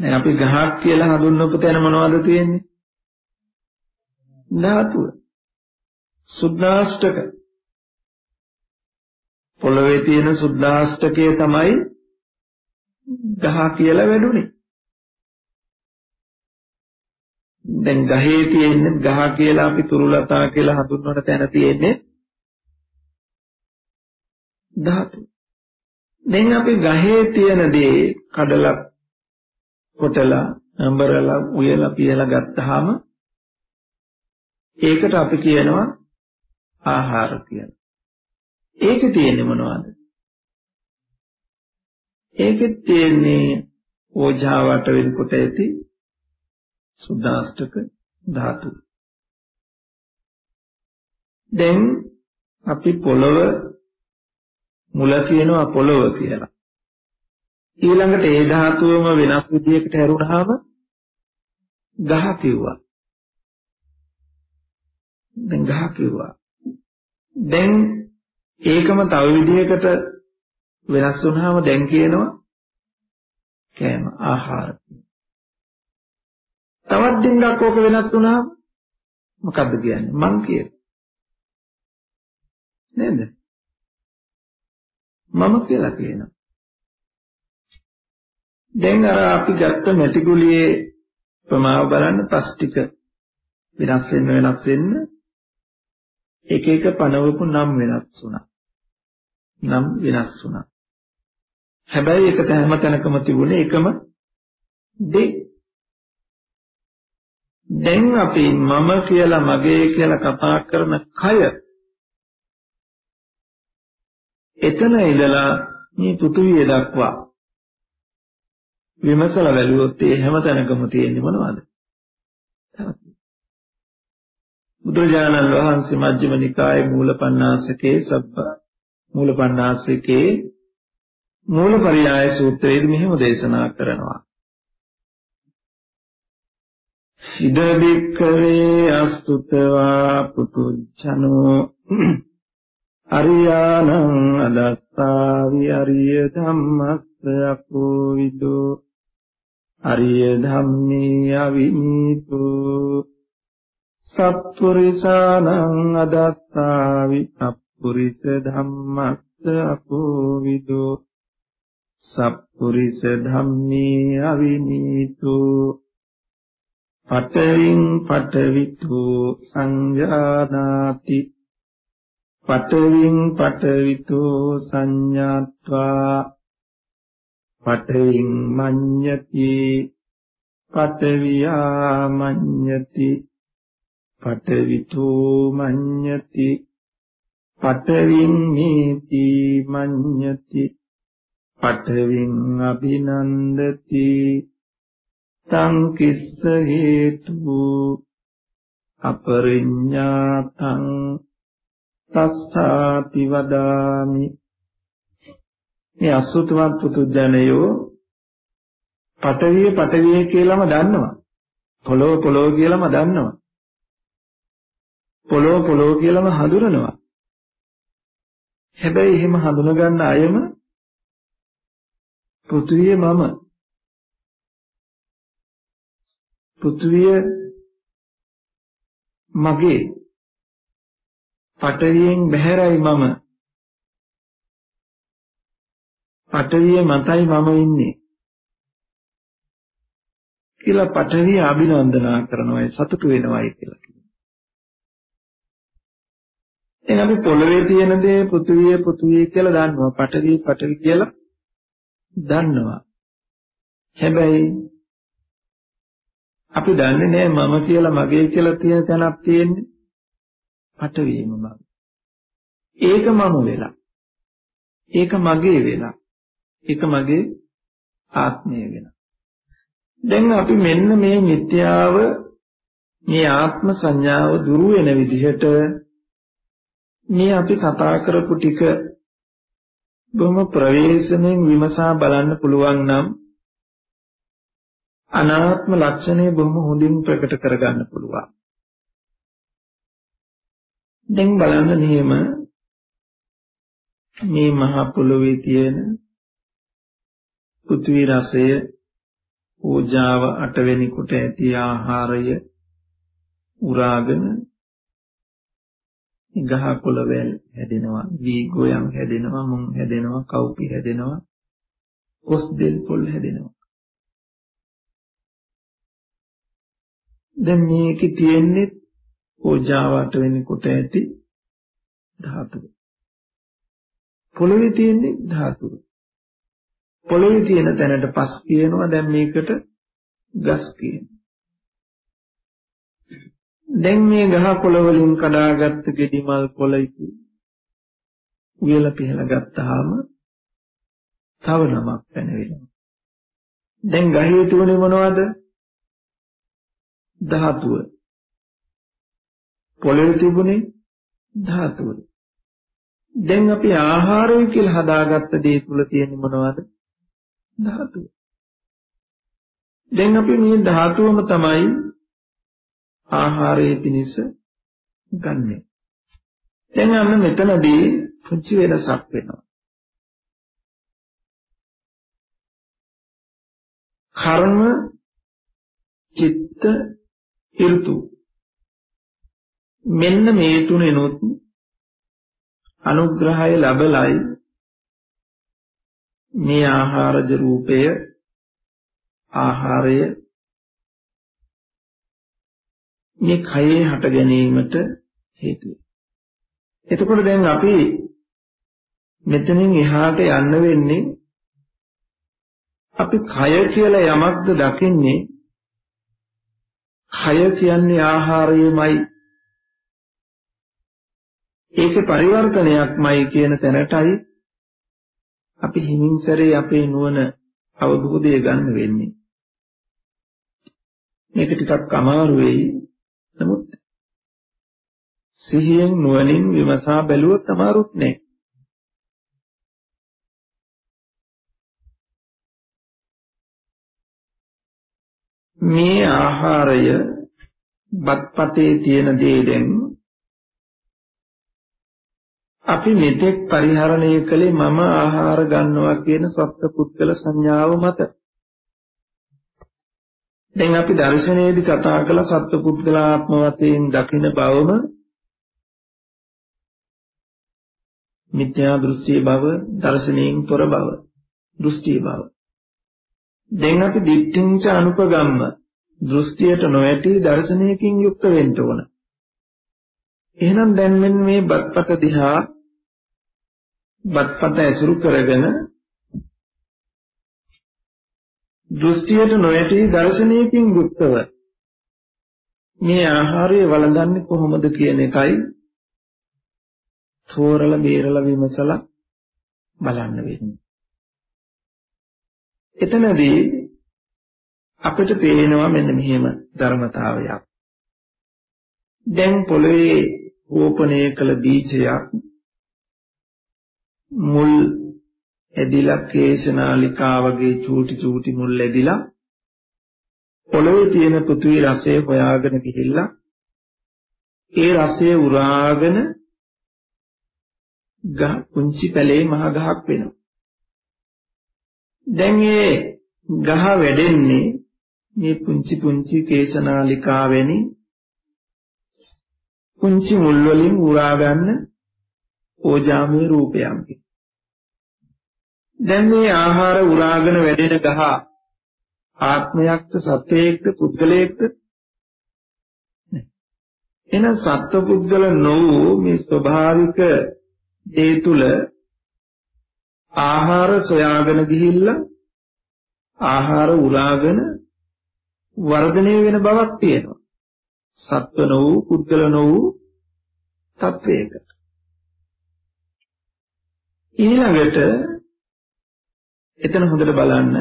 දැන් අපි ගහක් කියලා හඳුන්වපු තැන මොනවද තියෙන්නේ? ධාතුව. සුද්ධාෂ්ටක. පොළවේ තියෙන සුද්ධාෂ්ටකය තමයි ගහ කියලා වැඩුණේ. දැන් ගහේ තියෙන්නේ ගහ කියලා අපි තුරුලතා කියලා හඳුන්වන තැන තියෙන්නේ ධාතු. දැන් අපි ගහේ තියෙන දේ කඩලා කොටලා අඹරලා උයලා පියලා ගත්තාම ඒකට අපි කියනවා ආහාර කියලා. ඒකේ තියෙන්නේ මොනවද? ඒකෙත් තියෙන්නේ ඕජාවට වෙනකොට ඇති සුද්දාෂ්ටක ධාතු. දැන් අපි පොළව මුල කියනවා පොළව කියලා. ඊළඟට ඒ ධාතුවම වෙනස් විදියකට හැරුණාම ගහ කිව්වා. දැන් ගහ කිව්වා. දැන් ඒකම තව විදියකට වෙනස් වුණාම දැන් කියනවා කෑම ආහාර තවත් ඩිංගක් ඕක වෙනස් වුණාම මොකද්ද කියන්නේ? මං කියන. නේද? මම කියලා කියනවා. දැන් අර අපි ගත්ත මැටි ගුලියේ ප්‍රමාව බලන්න පස් ටික වෙනස් වෙන්න වෙනස් වෙන්න එක එක පනවපු නම් වෙනස් වුණා. නම් වෙනස් වුණා. හැබැයි ඒක හැම තැනකම තිබුණේ එකම දේ. දැන් අපි මම කියලා මගේ කියලා කතා කරන කය එතන ඉඳලා මේ පෘථුවිය දක්වා විමසලා බැලුවොත් ඒ හැම තැනකම තියෙන්නේ මොනවද? බුදුරජාණන් වහන්සේ මජ්ක්‍ධිම නිකායේ මූලපණ්ණාසකේ සබ්බ මූලපණ්ණාසකේ මූලපරියාය සූත්‍රයේදී මෙහෙම දේශනා කරනවා. ඉද බික්කවේ අස්තුතවා පුතුච්චනෝ අරියානං අදස්සාවි අරිය ධම්මස්ස අකෝවිදෝ අරිය ධම්මේ අවිනීතෝ සත්පුරිසානං අදත්තාවි සත්පුරිස ධම්මස්ස අකෝවිදෝ සත්පුරිස ධම්මේ අවිනීතෝ පඨවින් පඨවිතු සංජානාති. පඨවින් පඨවිතු සංඥාත්වා. පඨවින් මඤ්ඤති. පඨවියා මඤ්ඤති. පඨවිතු මඤ්ඤති. පඨවින් නීති මඤ්ඤති. පඨවින් අභිනන්දති. තං කිස්ස හේතු අපරිඤ්ඤාතං තස්සාති වදාමි. මේ අසුතවත් පුතුජනයෝ පටවිය පටවිය කියලාම දන්නවා. පොළොව පොළොව කියලාම දන්නවා. පොළොව පොළොව කියලාම හඳුනනවා. හැබැයි එහෙම හඳුනගන්න අයම පෘථුවිය මම. පෘථුවිය මගේ පටවියෙන් බැහැරයි මම පටවිය මතයි මම ඉන්නේ කියලා පටවිය අභිනන්දනා කරනවායි සතුටු වෙනවායි කියලා කියනවා. එහෙනම් අපි පොළවේ තියෙන දේ පෘථිවිය පෘථිවිය කියලා දන්නවා. පටවිය පටවිය කියලා දන්නවා. හැබැයි අපි දන්නේ නැහැ මම කියලා මගේ කියලා තියෙන තැනක් තියෙන්නේ පටවියම මම. ඒක මම වෙලා. ඒක මගේ වෙලා. ඒක මගේ ආත්මය වෙනවා. දැන් අපි මෙන්න මේ මිත්‍යාව මේ ආත්ම සංඥාව දුරු වෙන විදිහට මේ අපි කතා කරපු ටික බොහොම ප්‍රවේශමෙන් විමසා බලන්න පුළුවන් නම් අනාත්ම ලක්ෂණය බොහොම හොඳින් ප්‍රකට කරගන්න පුළුවන්. දැන් බලන්න නියම මේ මහ පොළොවේ තියෙන පෘථිවි රසය පූජාව අටවෙනි කොට ඇති ආහාරය උරාගෙන ගහ කොළ වැල් හැදෙනවා වී ගොයන් හැදෙනවා මුං හැදෙනවා කව්පි හැදෙනවා කොස් දෙල් පොල් හැදෙනවා දැන් මේකේ තියෙන්නේ පූජාව අටවෙනි කොට ඇති ධාතුව. පොළවේ තියෙන්නේ ධාතුව. පොළවේ තියෙන තැනට පස් කියනවා දැන් මේකට ගස් කියනවා. දැන් මේ ගහ කොළ වලින් කඩාගත්ත ගෙඩි මල් කොළ ඉති උයලා පිහලා ගත්තාම තව නමක් පැනවෙනවා දැන් ගහේ තුනේ මොනවද? ධාතුව පොළවේ තිබුණේ ධාතුව දැන් අපි ආහාරය කියලා හදාගත්ත දේ තුල තියෙන්නේ මොනවද ධාතුව. දැන් අපි මේ ධාතුවම තමයි ආහාරයේ පිණිස ගන්නෙ. දැන් අන්න මෙතනදී පුංචි වෙනසක් වෙනවා. කර්ම චිත්ත ඍතු මෙන්න මේ තුනෙනොත් අනුග්‍රහය ලැබලයි. මේ ආහාරජ රූපය ආහාරය මේ කයේ හට ගැනීමට හේතු එතකොට දැන් අපි මෙතනින් එහාට යන්න වෙන්නේ අපි කය කියලා යමක්ද දකින්නේ කය කියන්නේ ආහාරයමයි. ඒකේ පරිවර්තනයක්මයි කියන තැනටයි අපි හිමින් සැරේ අපේ නුවණ අවබෝධය ගන්න වෙන්නේ. මේක ටිකක් අමාරු වෙයි. නමුත් සිහියෙන් නුවණින් විමසා බැලුවොත් අමාරුත් නෑ. මේ ආහාරය බත්පතේ තියෙන දේෙන් අපි මෙතෙක් පරිහරණය කළේ මම ආහාර ගන්නවා කියන සත්පුද්ගල සංඥාව මත. දැන් අපි දර්ශනයේදී කතා කළ සත්පුද්ගලාත්ම වශයෙන් දකින බවම මිත්‍යා දෘෂ්ටි බව, දර්ශනයෙන් තොර බව, දෘෂ්ටි බව. දැන් අපි දිට්ඨිංච අනුපගම්ම දෘෂ්ටියට නොඇටි දර්ශනයකින් යුක්ත වෙන්න ඕන. එහෙනම් දැන් මෙන්න මේ බත්පත දිහා බත්පත ඇසුරු කරගෙන දෘෂ්ටියට නොඇටි දර්ශනයකින් යුක්තව මේ ආහාරය වළඳන්නේ කොහොමද කියන එකයි තෝරලා බේරලා විමසලා බලන්න වෙන්නේ. එතනදී අපිට පේනවා මෙන්න මෙහෙම ධර්මතාවයක්. දැන් පොළවේ රෝපණය කළ බීජයක් මුල් ඇදිලා කේශනාලිකා වගේ චූටි චූටි මුල් ඇදිලා පොළවේ තියෙන පෘථිවි රසය හොයාගෙන ගිහිල්ලා ඒ රසය උරාගෙන ගහ පුංචි පැලේ මහ ගහක් වෙනවා. දැන් මේ ගහ වැඩෙන්නේ මේ පුංචි පුංචි කේශනාලිකා වැනි පුංචි මුල් වලින් උරා ගන්න ඕජාමය රූපයන්කි. දැන් මේ ආහාර උරාගෙන වැඩෙන ගහ ආත්මයක්ද සත්වයක්ද පුද්ගලයෙක්ද එන සත්ව පුද්ගල නොවූ මේ ස්වභාවික ඒ තුල ආහාර සොයාගෙන ගිහිල්ලා ආහාර උරාගෙන වර්ධනය වෙන බවක් තියෙනවා. සත්ව නොවූ පුද්ගල නොවූ තත්වයක. ඊළඟට එතන හොඳට බලන්න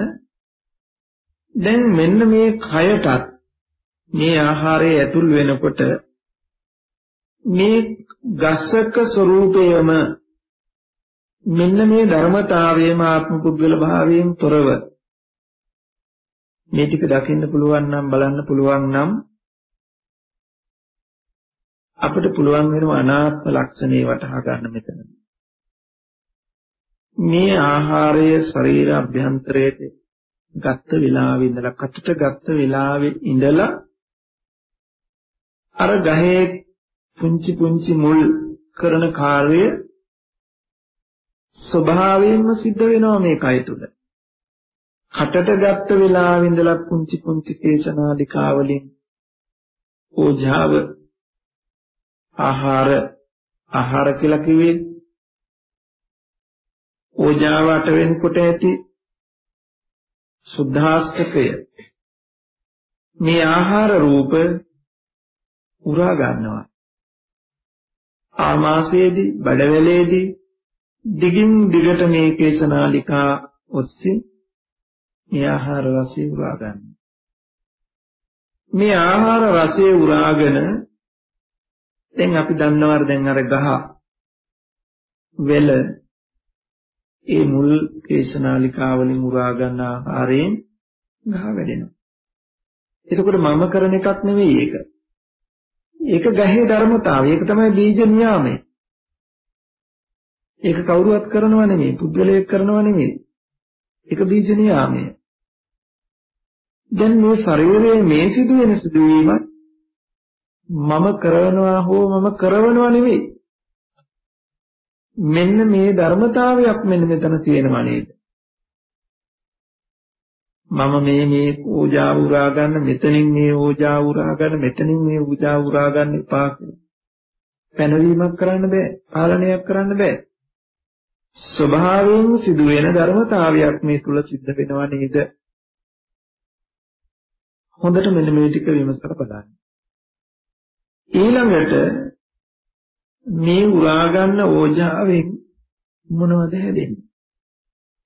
දැන් මෙන්න මේ කයටත් මේ ආහාරය ඇතුල් වෙනකොට මේ ගස්සක ස්වરૂපයම මෙන්න මේ ධර්මතාවයේම ආත්ම පුද්ගල භාවයෙන් තොරව මේ ටික දකින්න පුළුවන් නම් බලන්න පුළුවන් නම් අපිට පුළුවන් වෙනවා අනාත්ම ලක්ෂණේ වටහා ගන්න මෙතන. මේ ආහාරය ශරීර අභ්‍යන්තරයට ගත්ත වෙලාවේ ඉඳලා කටට ගත්ත වෙලාවේ ඉඳලා අර ගහේ පුංචි පුංචි මුල් කරන කාර්යය ස්වභාවයෙන්ම සිද්ධ වෙනවා මේ කය තුල. කටට ගත්ත වෙලාවෙ ඉඳලා පුංචි පුංචි කේශනාදිකා වලින් ඕජාව ආහාර ආහාර කියලා කිව්වේ ඕජාවට වෙනකොට ඇති සුද්ධාස්තකය මේ ආහාර රූප උරා ගන්නවා ආමාශයේදී බඩවැලේදී දිගින් දිගට මේ කේශනාලිකා ඔස්සේ මේ ආහාර රසය උරා ගන්න. මේ ආහාර රසය උරාගෙන දැන් අපි දන්නවර දැන් අර ගහ වෙල ඒ මුල් කේශනාලිකා වලින් උරා ගන්න ආහාරයෙන් ගහ වැඩෙනවා. එතකොට මම කරන එකක් නෙවෙයි ඒක. ඒක ගහේ ධර්මතාවය. ඒක තමයි බීජ නියාමය. ඒක කවුරුවත් කරනව නෙමෙයි, පුද්ගලයෙක් කරනව නෙමෙයි. ඒක බීජ නියාමය. දැන් මේ ශරීරයේ මේ සිදුවෙන සිදුවීම මම කරනවා හෝ මම කරවනවා නෙවෙයි. මෙන්න මේ ධර්මතාවයක් මෙන්න මෙතන තියෙනවා නේද? මම මේ මේ ඕජා උරා ගන්න මෙතනින් මේ ඕජා උරා ගන්න මෙතනින් මේ ඕජා උරා ගන්න එපා කියලා. පැනවීමක් කරන්න බෑ. පාලනයක් කරන්න බෑ. ස්වභාවයෙන් සිදුවෙන ධර්මතාවයක් මේ තුල සිද්ධ වෙනවා නේද? හොඳට මෙන්න මේ ටික විමසලා බලන්න. ඊළඟට මේ උරා ගන්න ඕජාවෙන් මොනවද හැදෙන්නේ?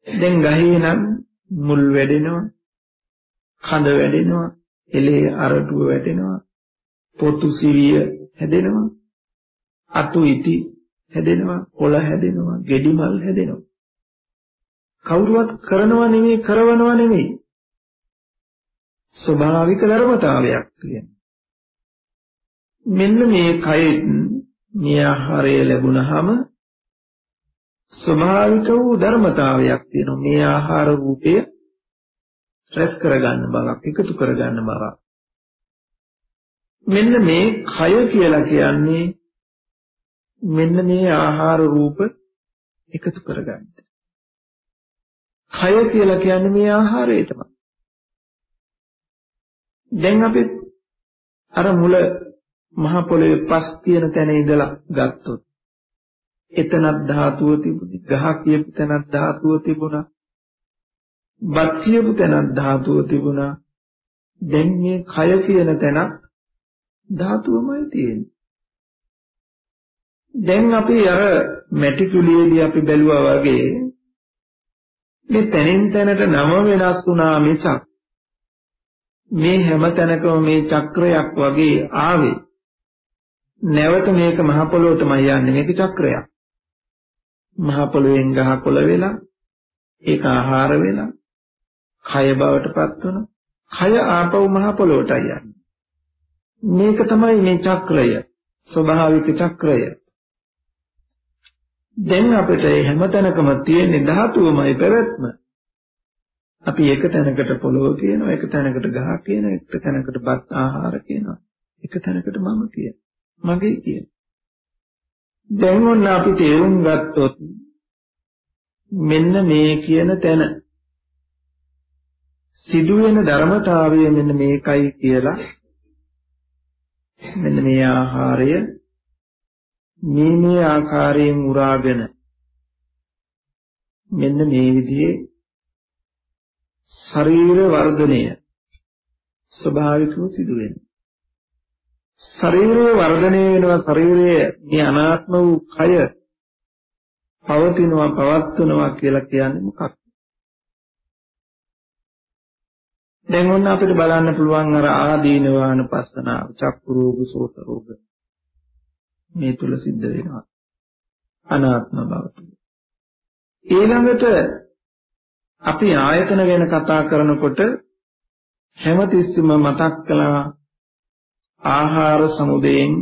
දැන් ගහේ නම් මුල් වැඩෙනවා, කඳ වැඩෙනවා, එලේ අරටුව වැටෙනවා, පොතු සිවිය හැදෙනවා, අතු ඉති හැදෙනවා, කොළ හැදෙනවා, ගෙඩි මල් හැදෙනවා. කවුරුවත් කරනවා නෙමෙයි, කරවනවා නෙමෙයි. ස්වභාවික ධර්මතාවයක් තියෙනවා. මෙන්න මේ කයෙන් මේ ආහාරය ලැබුණාම ස්වභාවික වූ ධර්මතාවයක් තියෙනවා. මේ ආහාර රූපය රැස් කරගන්න බවක්, එකතු කරගන්න බවක්. මෙන්න මේ කය කියලා කියන්නේ මෙන්න මේ ආහාර රූප එකතු කරගන්න. කය කියලා කියන්නේ මේ ආහාරය තමයි. දැන් අපි අර මුල මහ පොළවේ පස් තියෙන තැන ඉඳලා ගත්තොත් එතනක් ධාතුව තිබුණේ ගහ කියපු තැනක් ධාතුව තිබුණා බත් කියපු තැනක් ධාතුව තිබුණා දැන් මේ කය කියන තැනක් ධාතුවමයි තියෙන්නේ දැන් අපි අර මැටි කුලියේදී අපි බැලුවා වගේ මේ තැනින් තැනට නම වෙනස් වුණා මිසක් මේ හැම තැනකම මේ චක්‍රයක් වගේ ආවේ. නැවත මේක මහ පොළොවටමයි යන්නේ මේක චක්‍රයක්. මහ පොළොවෙන් ගහකොළ වෙලා ඒක ආහාර වෙලා කය බවටපත් වෙන කය ආපහු මහ පොළොවටයි යන්නේ. මේක තමයි මේ චක්‍රය. ස්වභාවික චක්‍රය. දැන් අපිට හැමතැනකම තියෙන ධාතුවමයි පැවැත්ම. අපි එක තැනකට පොළොව කියනවා, එක තැනකට ගහ කියනවා, එක තැනකට බත් ආහාර කියනවා, එක තැනකට මම කියනවා. මගේ කියනවා. දැන් ඔන්න අපි තේරුම් ගත්තොත් මෙන්න මේ කියන තැන සිදුවෙන ධර්මතාවය මෙන්න මේකයි කියලා මෙන්න මේ ආහාරය මේ මේ ආකාරයෙන් උරාගෙන මෙන්න මේ විදිහේ ශරීර වර්ධනය ස්වභාවිකව සිදු වෙනවා. ශරීරයේ වර්ධනය වෙනවා ශරීරයේ මේ අනාත්ම වූ කය පවතිනවා පවත්වනවා කියලා කියන්නේ මොකක්ද? දැන් ඔන්න අපිට බලන්න පුළුවන් අර ආදීනවාන පස්සනාව චක්කු රෝග සෝත රෝග මේ තුල සිද්ධ වෙනවා. අනාත්ම බව තුල. ඊළඟට අපි ආයතන ගැන කතා කරනකොට හැමතිස්සෙම මතක් කළා ආහාර සමුදයෙන්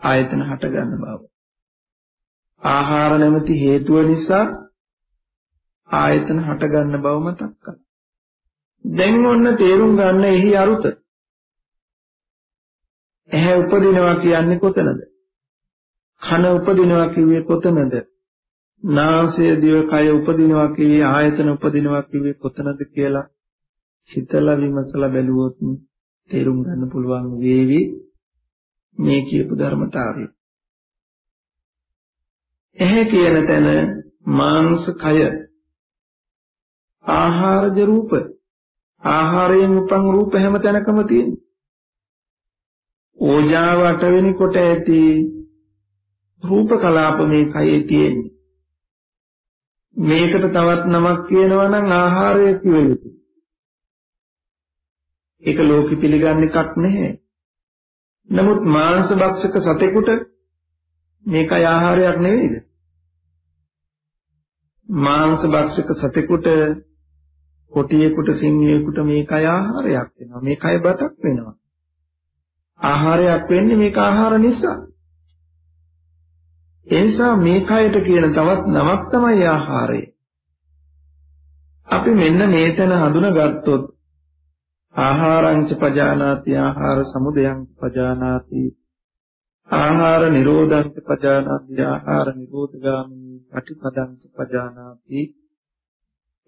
ආයතන හට ගන්න බව. ආහාර නැමැති හේතුව නිසා ආයතන හට ගන්න බව මතක් කළා. දැන් ඔන්න තේරුම් ගන්න එහි අරුත. ඇහැ උපදිනවා කියන්නේ කොතනද? කන උපදිනවා කිව්වේ කොතනද? නාසය දිව කය උපදිනවා කිව්වේ ආයතන උපදිනවා කිව්වේ කොතනද කියලා හිතලා විමසලා බැලුවොත් තේරුම් ගන්න පුළුවන් වේවි මේ කියපු ධර්මතාවය. එහැ කියන තැන මාංශ කය ආහාරජ රූප ආහාරයෙන් උපන් රූප හැම තැනකම තියෙනවා. ඕජාව අටවෙනි කොට ඇති රූප කලාප මේ කයේ තියෙන්නේ. මේකට තවත් නමක් කියනවා නම් ආහාරය කිව යුතුයි. ඒක ලෝකෙ පිළිගන්න එකක් නැහැ. නමුත් මාංශ භක්ෂක සතෙකුට මේකයි ආහාරයක් නෙවෙයිද? මාංශ භක්ෂක සතෙකුට කොටියෙකුට සිංහියෙකුට මේකයි ආහාරයක් වෙනවා. මේකයි බතක් වෙනවා. ආහාරයක් වෙන්නේ මේක ආහාර නිසා. ඒ නිසා මේ කයට කියන තවත් නමක් තමයි ආහාරය. අපි මෙන්න මේතන හඳුනගත්තොත් ආහාරං ච පජානාති ආහාර සමුදයං පජානාති ආහාර නිරෝධං ච පජානාති ආහාර නිරෝධගාමී පටිපදං ච පජානාති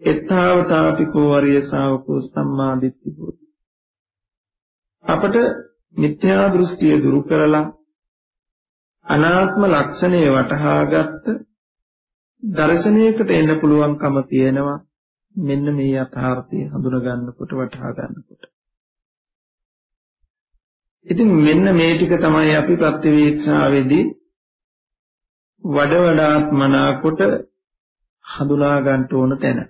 එත්තාවතාපිකෝ වරිය ශාවකෝ සම්මා දිට්ඨි හොති අපට මිත්‍යා දෘෂ්ටිය දුරු කරලා අනාත්ම ලක්ෂණය වටහාගත්ත දර්ශනයකට එන්න පුළුවන්කම තියෙනවා මෙන්න මේ යථාර්ථය හඳුනා ගන්නකොට වටහා ගන්නකොට. ඉතින් මෙන්න මේ ටික තමයි අපි ප්‍රතිවීක්ෂාවේදී වඩ වඩාත් මනාකොට හඳුනා ගන්න ඕන තැන.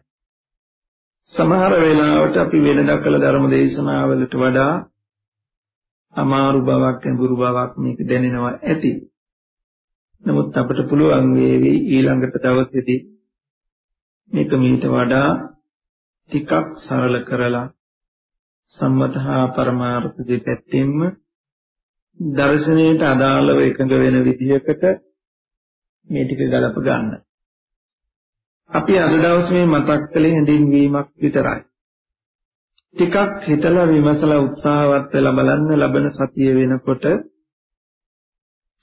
සමහර වෙලාවට අපි වෙනදා කළ ධර්ම දේශනාවලට වඩා අමාරු බවක් ගැඹුරු බවක් මේක දැනෙනවා ඇති. නමුත් අපිට පුළුවන් වේවි ඊළඟට දවසේදී මේක මීට වඩා ටිකක් සරල කරලා සම්මතහා පරමාර්ථ දෙපැත්තෙන්ම දර්ශනයට අදාළව එකඟ වෙන විදිහකට මේ ටික ගලප ගන්න. අපි අද දවසේ මතක් කළේ හැඳින්වීමක් විතරයි. ටිකක් හිතලා විමසලා උත්සාහවත් වෙලා බලන්න ලබන සතිය වෙනකොට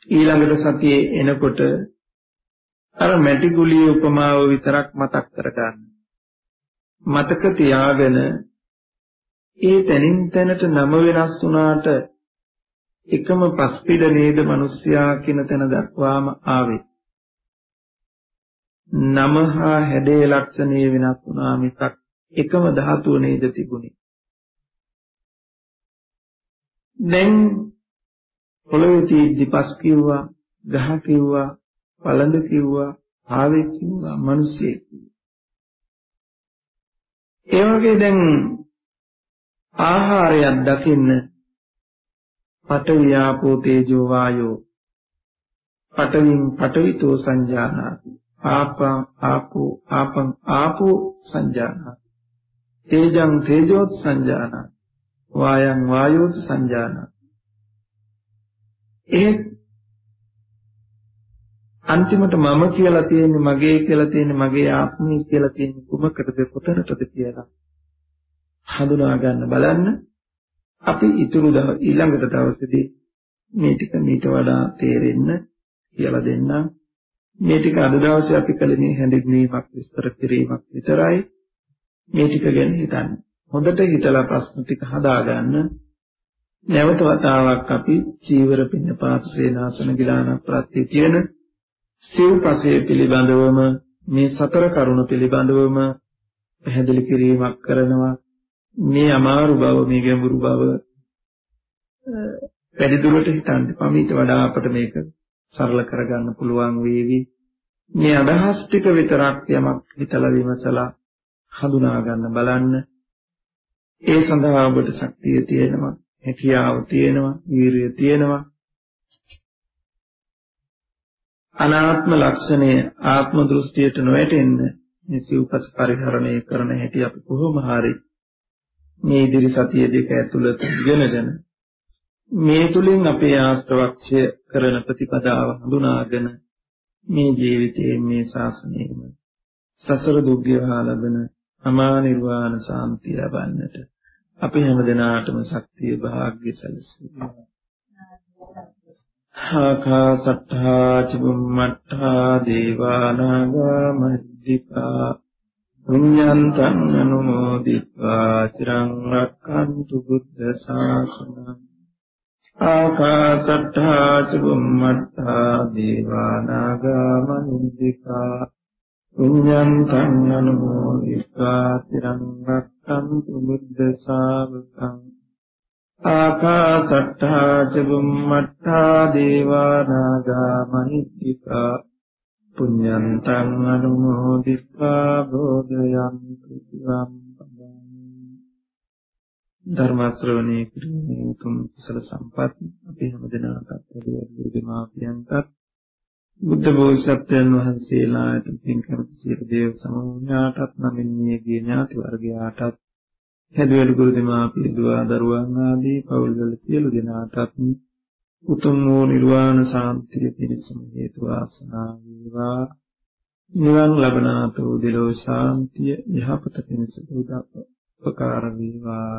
ඊළඟට සතියේ එනකොට අර මැටි ගුලිය උපමාව විතරක් මතක් කරගන්න. මතක තියාගෙන ඒ තනින් තැනට නම වෙනස් වුණාට එකම පස්පිඩ නේද මිනිස්සයා කියන තැන දක්වාම ආවේ. නම හා හැඩේ ලක්ෂණීය වෙනස් වුණා මිසක් එකම ධාතුව නේද තිබුණේ. දැන් පොළවේ තියෙද්දි පස් කිව්වා, ගහ කිව්වා, පළඳ කිව්වා, ආවේ කිව්වා, මිනිස්සෙක් කිව්වා. ඒ වගේ දැන් ආහාරයක් දකින්න පඨවි ආපෝ තේජෝ වායෝ පඨවින් පඨවිතෝ සංජානාති. ආපං ආපෝ ආපං ආපෝ සංජානාති. තේජං තේජෝත් සංජානාති. වායං වායෝත් සංජානාති. ඒ අන්තිමට මම කියලා තියෙන්නේ මගේ කියලා තියෙන්නේ මගේ ආත්මය කියලා තියෙන්නේ කුමකටද කොතනටද කියලා හඳුනා ගන්න බලන්න. අපි ඊතුරු ඊළඟට දවසේදී මේ ටික මීට වඩා තේරෙන්න කියලා දෙන්නම්. මේ ටික අද දවසේ අපි කළ මේ හැඳින්වීමක් විස්තර කිරීමක් විතරයි. මේ ටික ගැන හිතන්න. හොඳට හිතලා ප්‍රශ්න ටික හදාගන්න. නැවත වතාවක් අපි චීවර පින්න පාත සේනාසන ගිලාන ප්‍රත්‍ය කියන සිව්පසය පිළිබඳවම මේ සතර කරුණ පිළිබඳවම පැහැදිලි කිරීමක් කරනවා. මේ අමාරු බව මේ ගැඹුරු බව වැඩි දුරට හිතන්න පමීට වඩා අපට මේක සරල කරගන්න පුළුවන් වේවි. මේ අදහස් ටික විතරක් යමක් හිතලා විමසලා හඳුනා ගන්න බලන්න. ඒ සඳහා ඔබට ශක්තිය තියෙනවා. හැකියාව තියෙනවා වීරිය තියෙනවා. අනාත්ම ලක්ෂණය ආත්ම දෘෂ්ටියට නොයැටෙන්න මේ සිව්පස් පරිහරණය කරන හැටි අපි කොහොම හරි මේ ඉදිරි සතිය දෙක ඇතුළත ඉගෙනගෙන මේ තුලින් අපේ ආශ්‍රවක්ෂය කරන ප්‍රතිපදාව හඳුනාගෙන මේ ජීවිතයේ මේ ශාසනයෙම සසර දුක්ගිවා ලබන අමා නිර්වාණ සාන්තිය ලබන්නට අපි හැම දිනාටම ශක්තිය භාග්‍ය සැලසේවා. ආකාසට්ඨා චුම්මට්ඨා දේවානාගා මහිද්దికා. පුඤ්ඤන්තං අනුමෝදිත්වා. චිරං රක්ඛන්තු බුද්ධ ශාසනං. ආකාසට්ඨා චුම්මට්ඨා දේවානාගා මහිද්దికා. පුඤ්ඤන්තං අනුමෝදිතා තිරං රක්ඛන්තු බුද්ධ ශාවකං ආකාසට්ඨා ච බුම්මට්ඨා දේවා නාග මහිත්‍තිකා පුඤ්ඤන්තං අනුමෝදිතා බෝධයන්ති සිවම් ධර්ම ශ්‍රවණේ කිරීමේ උතුම් කුසල සම්පත් අපි හැමදෙනාටත් දෙවියන්ගේ මාපියන්ටත් බුද්ධ බෝසත්යන් වහන්සේලාට පින් කරපු සියලු දේව සමූහයාටත් නමින් මියගිය ඥාති වර්ගයාටත් හැදුවැඩු ගුරු දෙමාපිය දුව දරුවන් ආදී පවුල්වල සියලු දෙනාටත් උතුම් වූ නිර්වාණ සාන්තිය පිණිසම හේතු වාසනා වේවා. නිවන් ලබනාතු දිලෝ ශාන්තිය යහපත පිණිස උපකාර වේවා.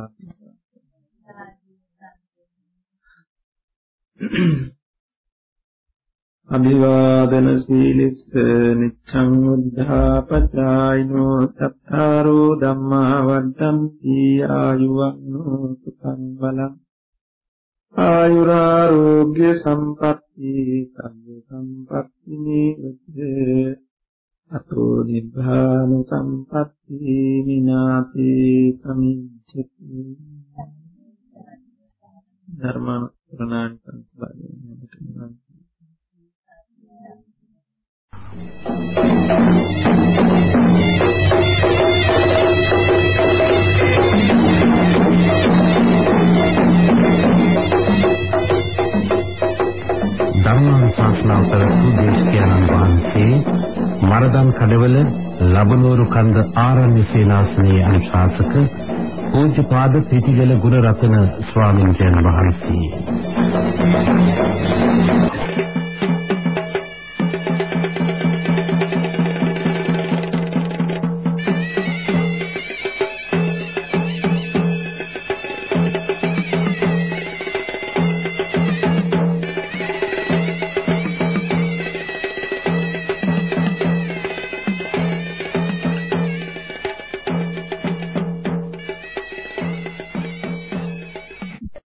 අභිවාදන සීලිස්ස නිච්ඡං උද්ධාපචායිනෝ තත්තාරෝ ධම්මා වද්දන්ති ආයුවන්නෝ සුඛං බලං ආයුරාෝග්‍ය සම්පatti සම්ම සම්පatti නිවතේ අතෝ නිබ්බාන සම්පatti විනාති සමිච්ඡති. ධර්ම ප්‍රණාන් සංස්කාරයෙන් ධර්මානුශාසනාව කරපු දේශකයන්න් වහන්සේ මරදම් කඩවල ලබනෝරු කන්ද ආරණ්‍ය සේනාසනයේ අනුශාසක පූජ්‍යපාද පිටිගල ගුණරත්න ස්වාමීන් වහන්සේ.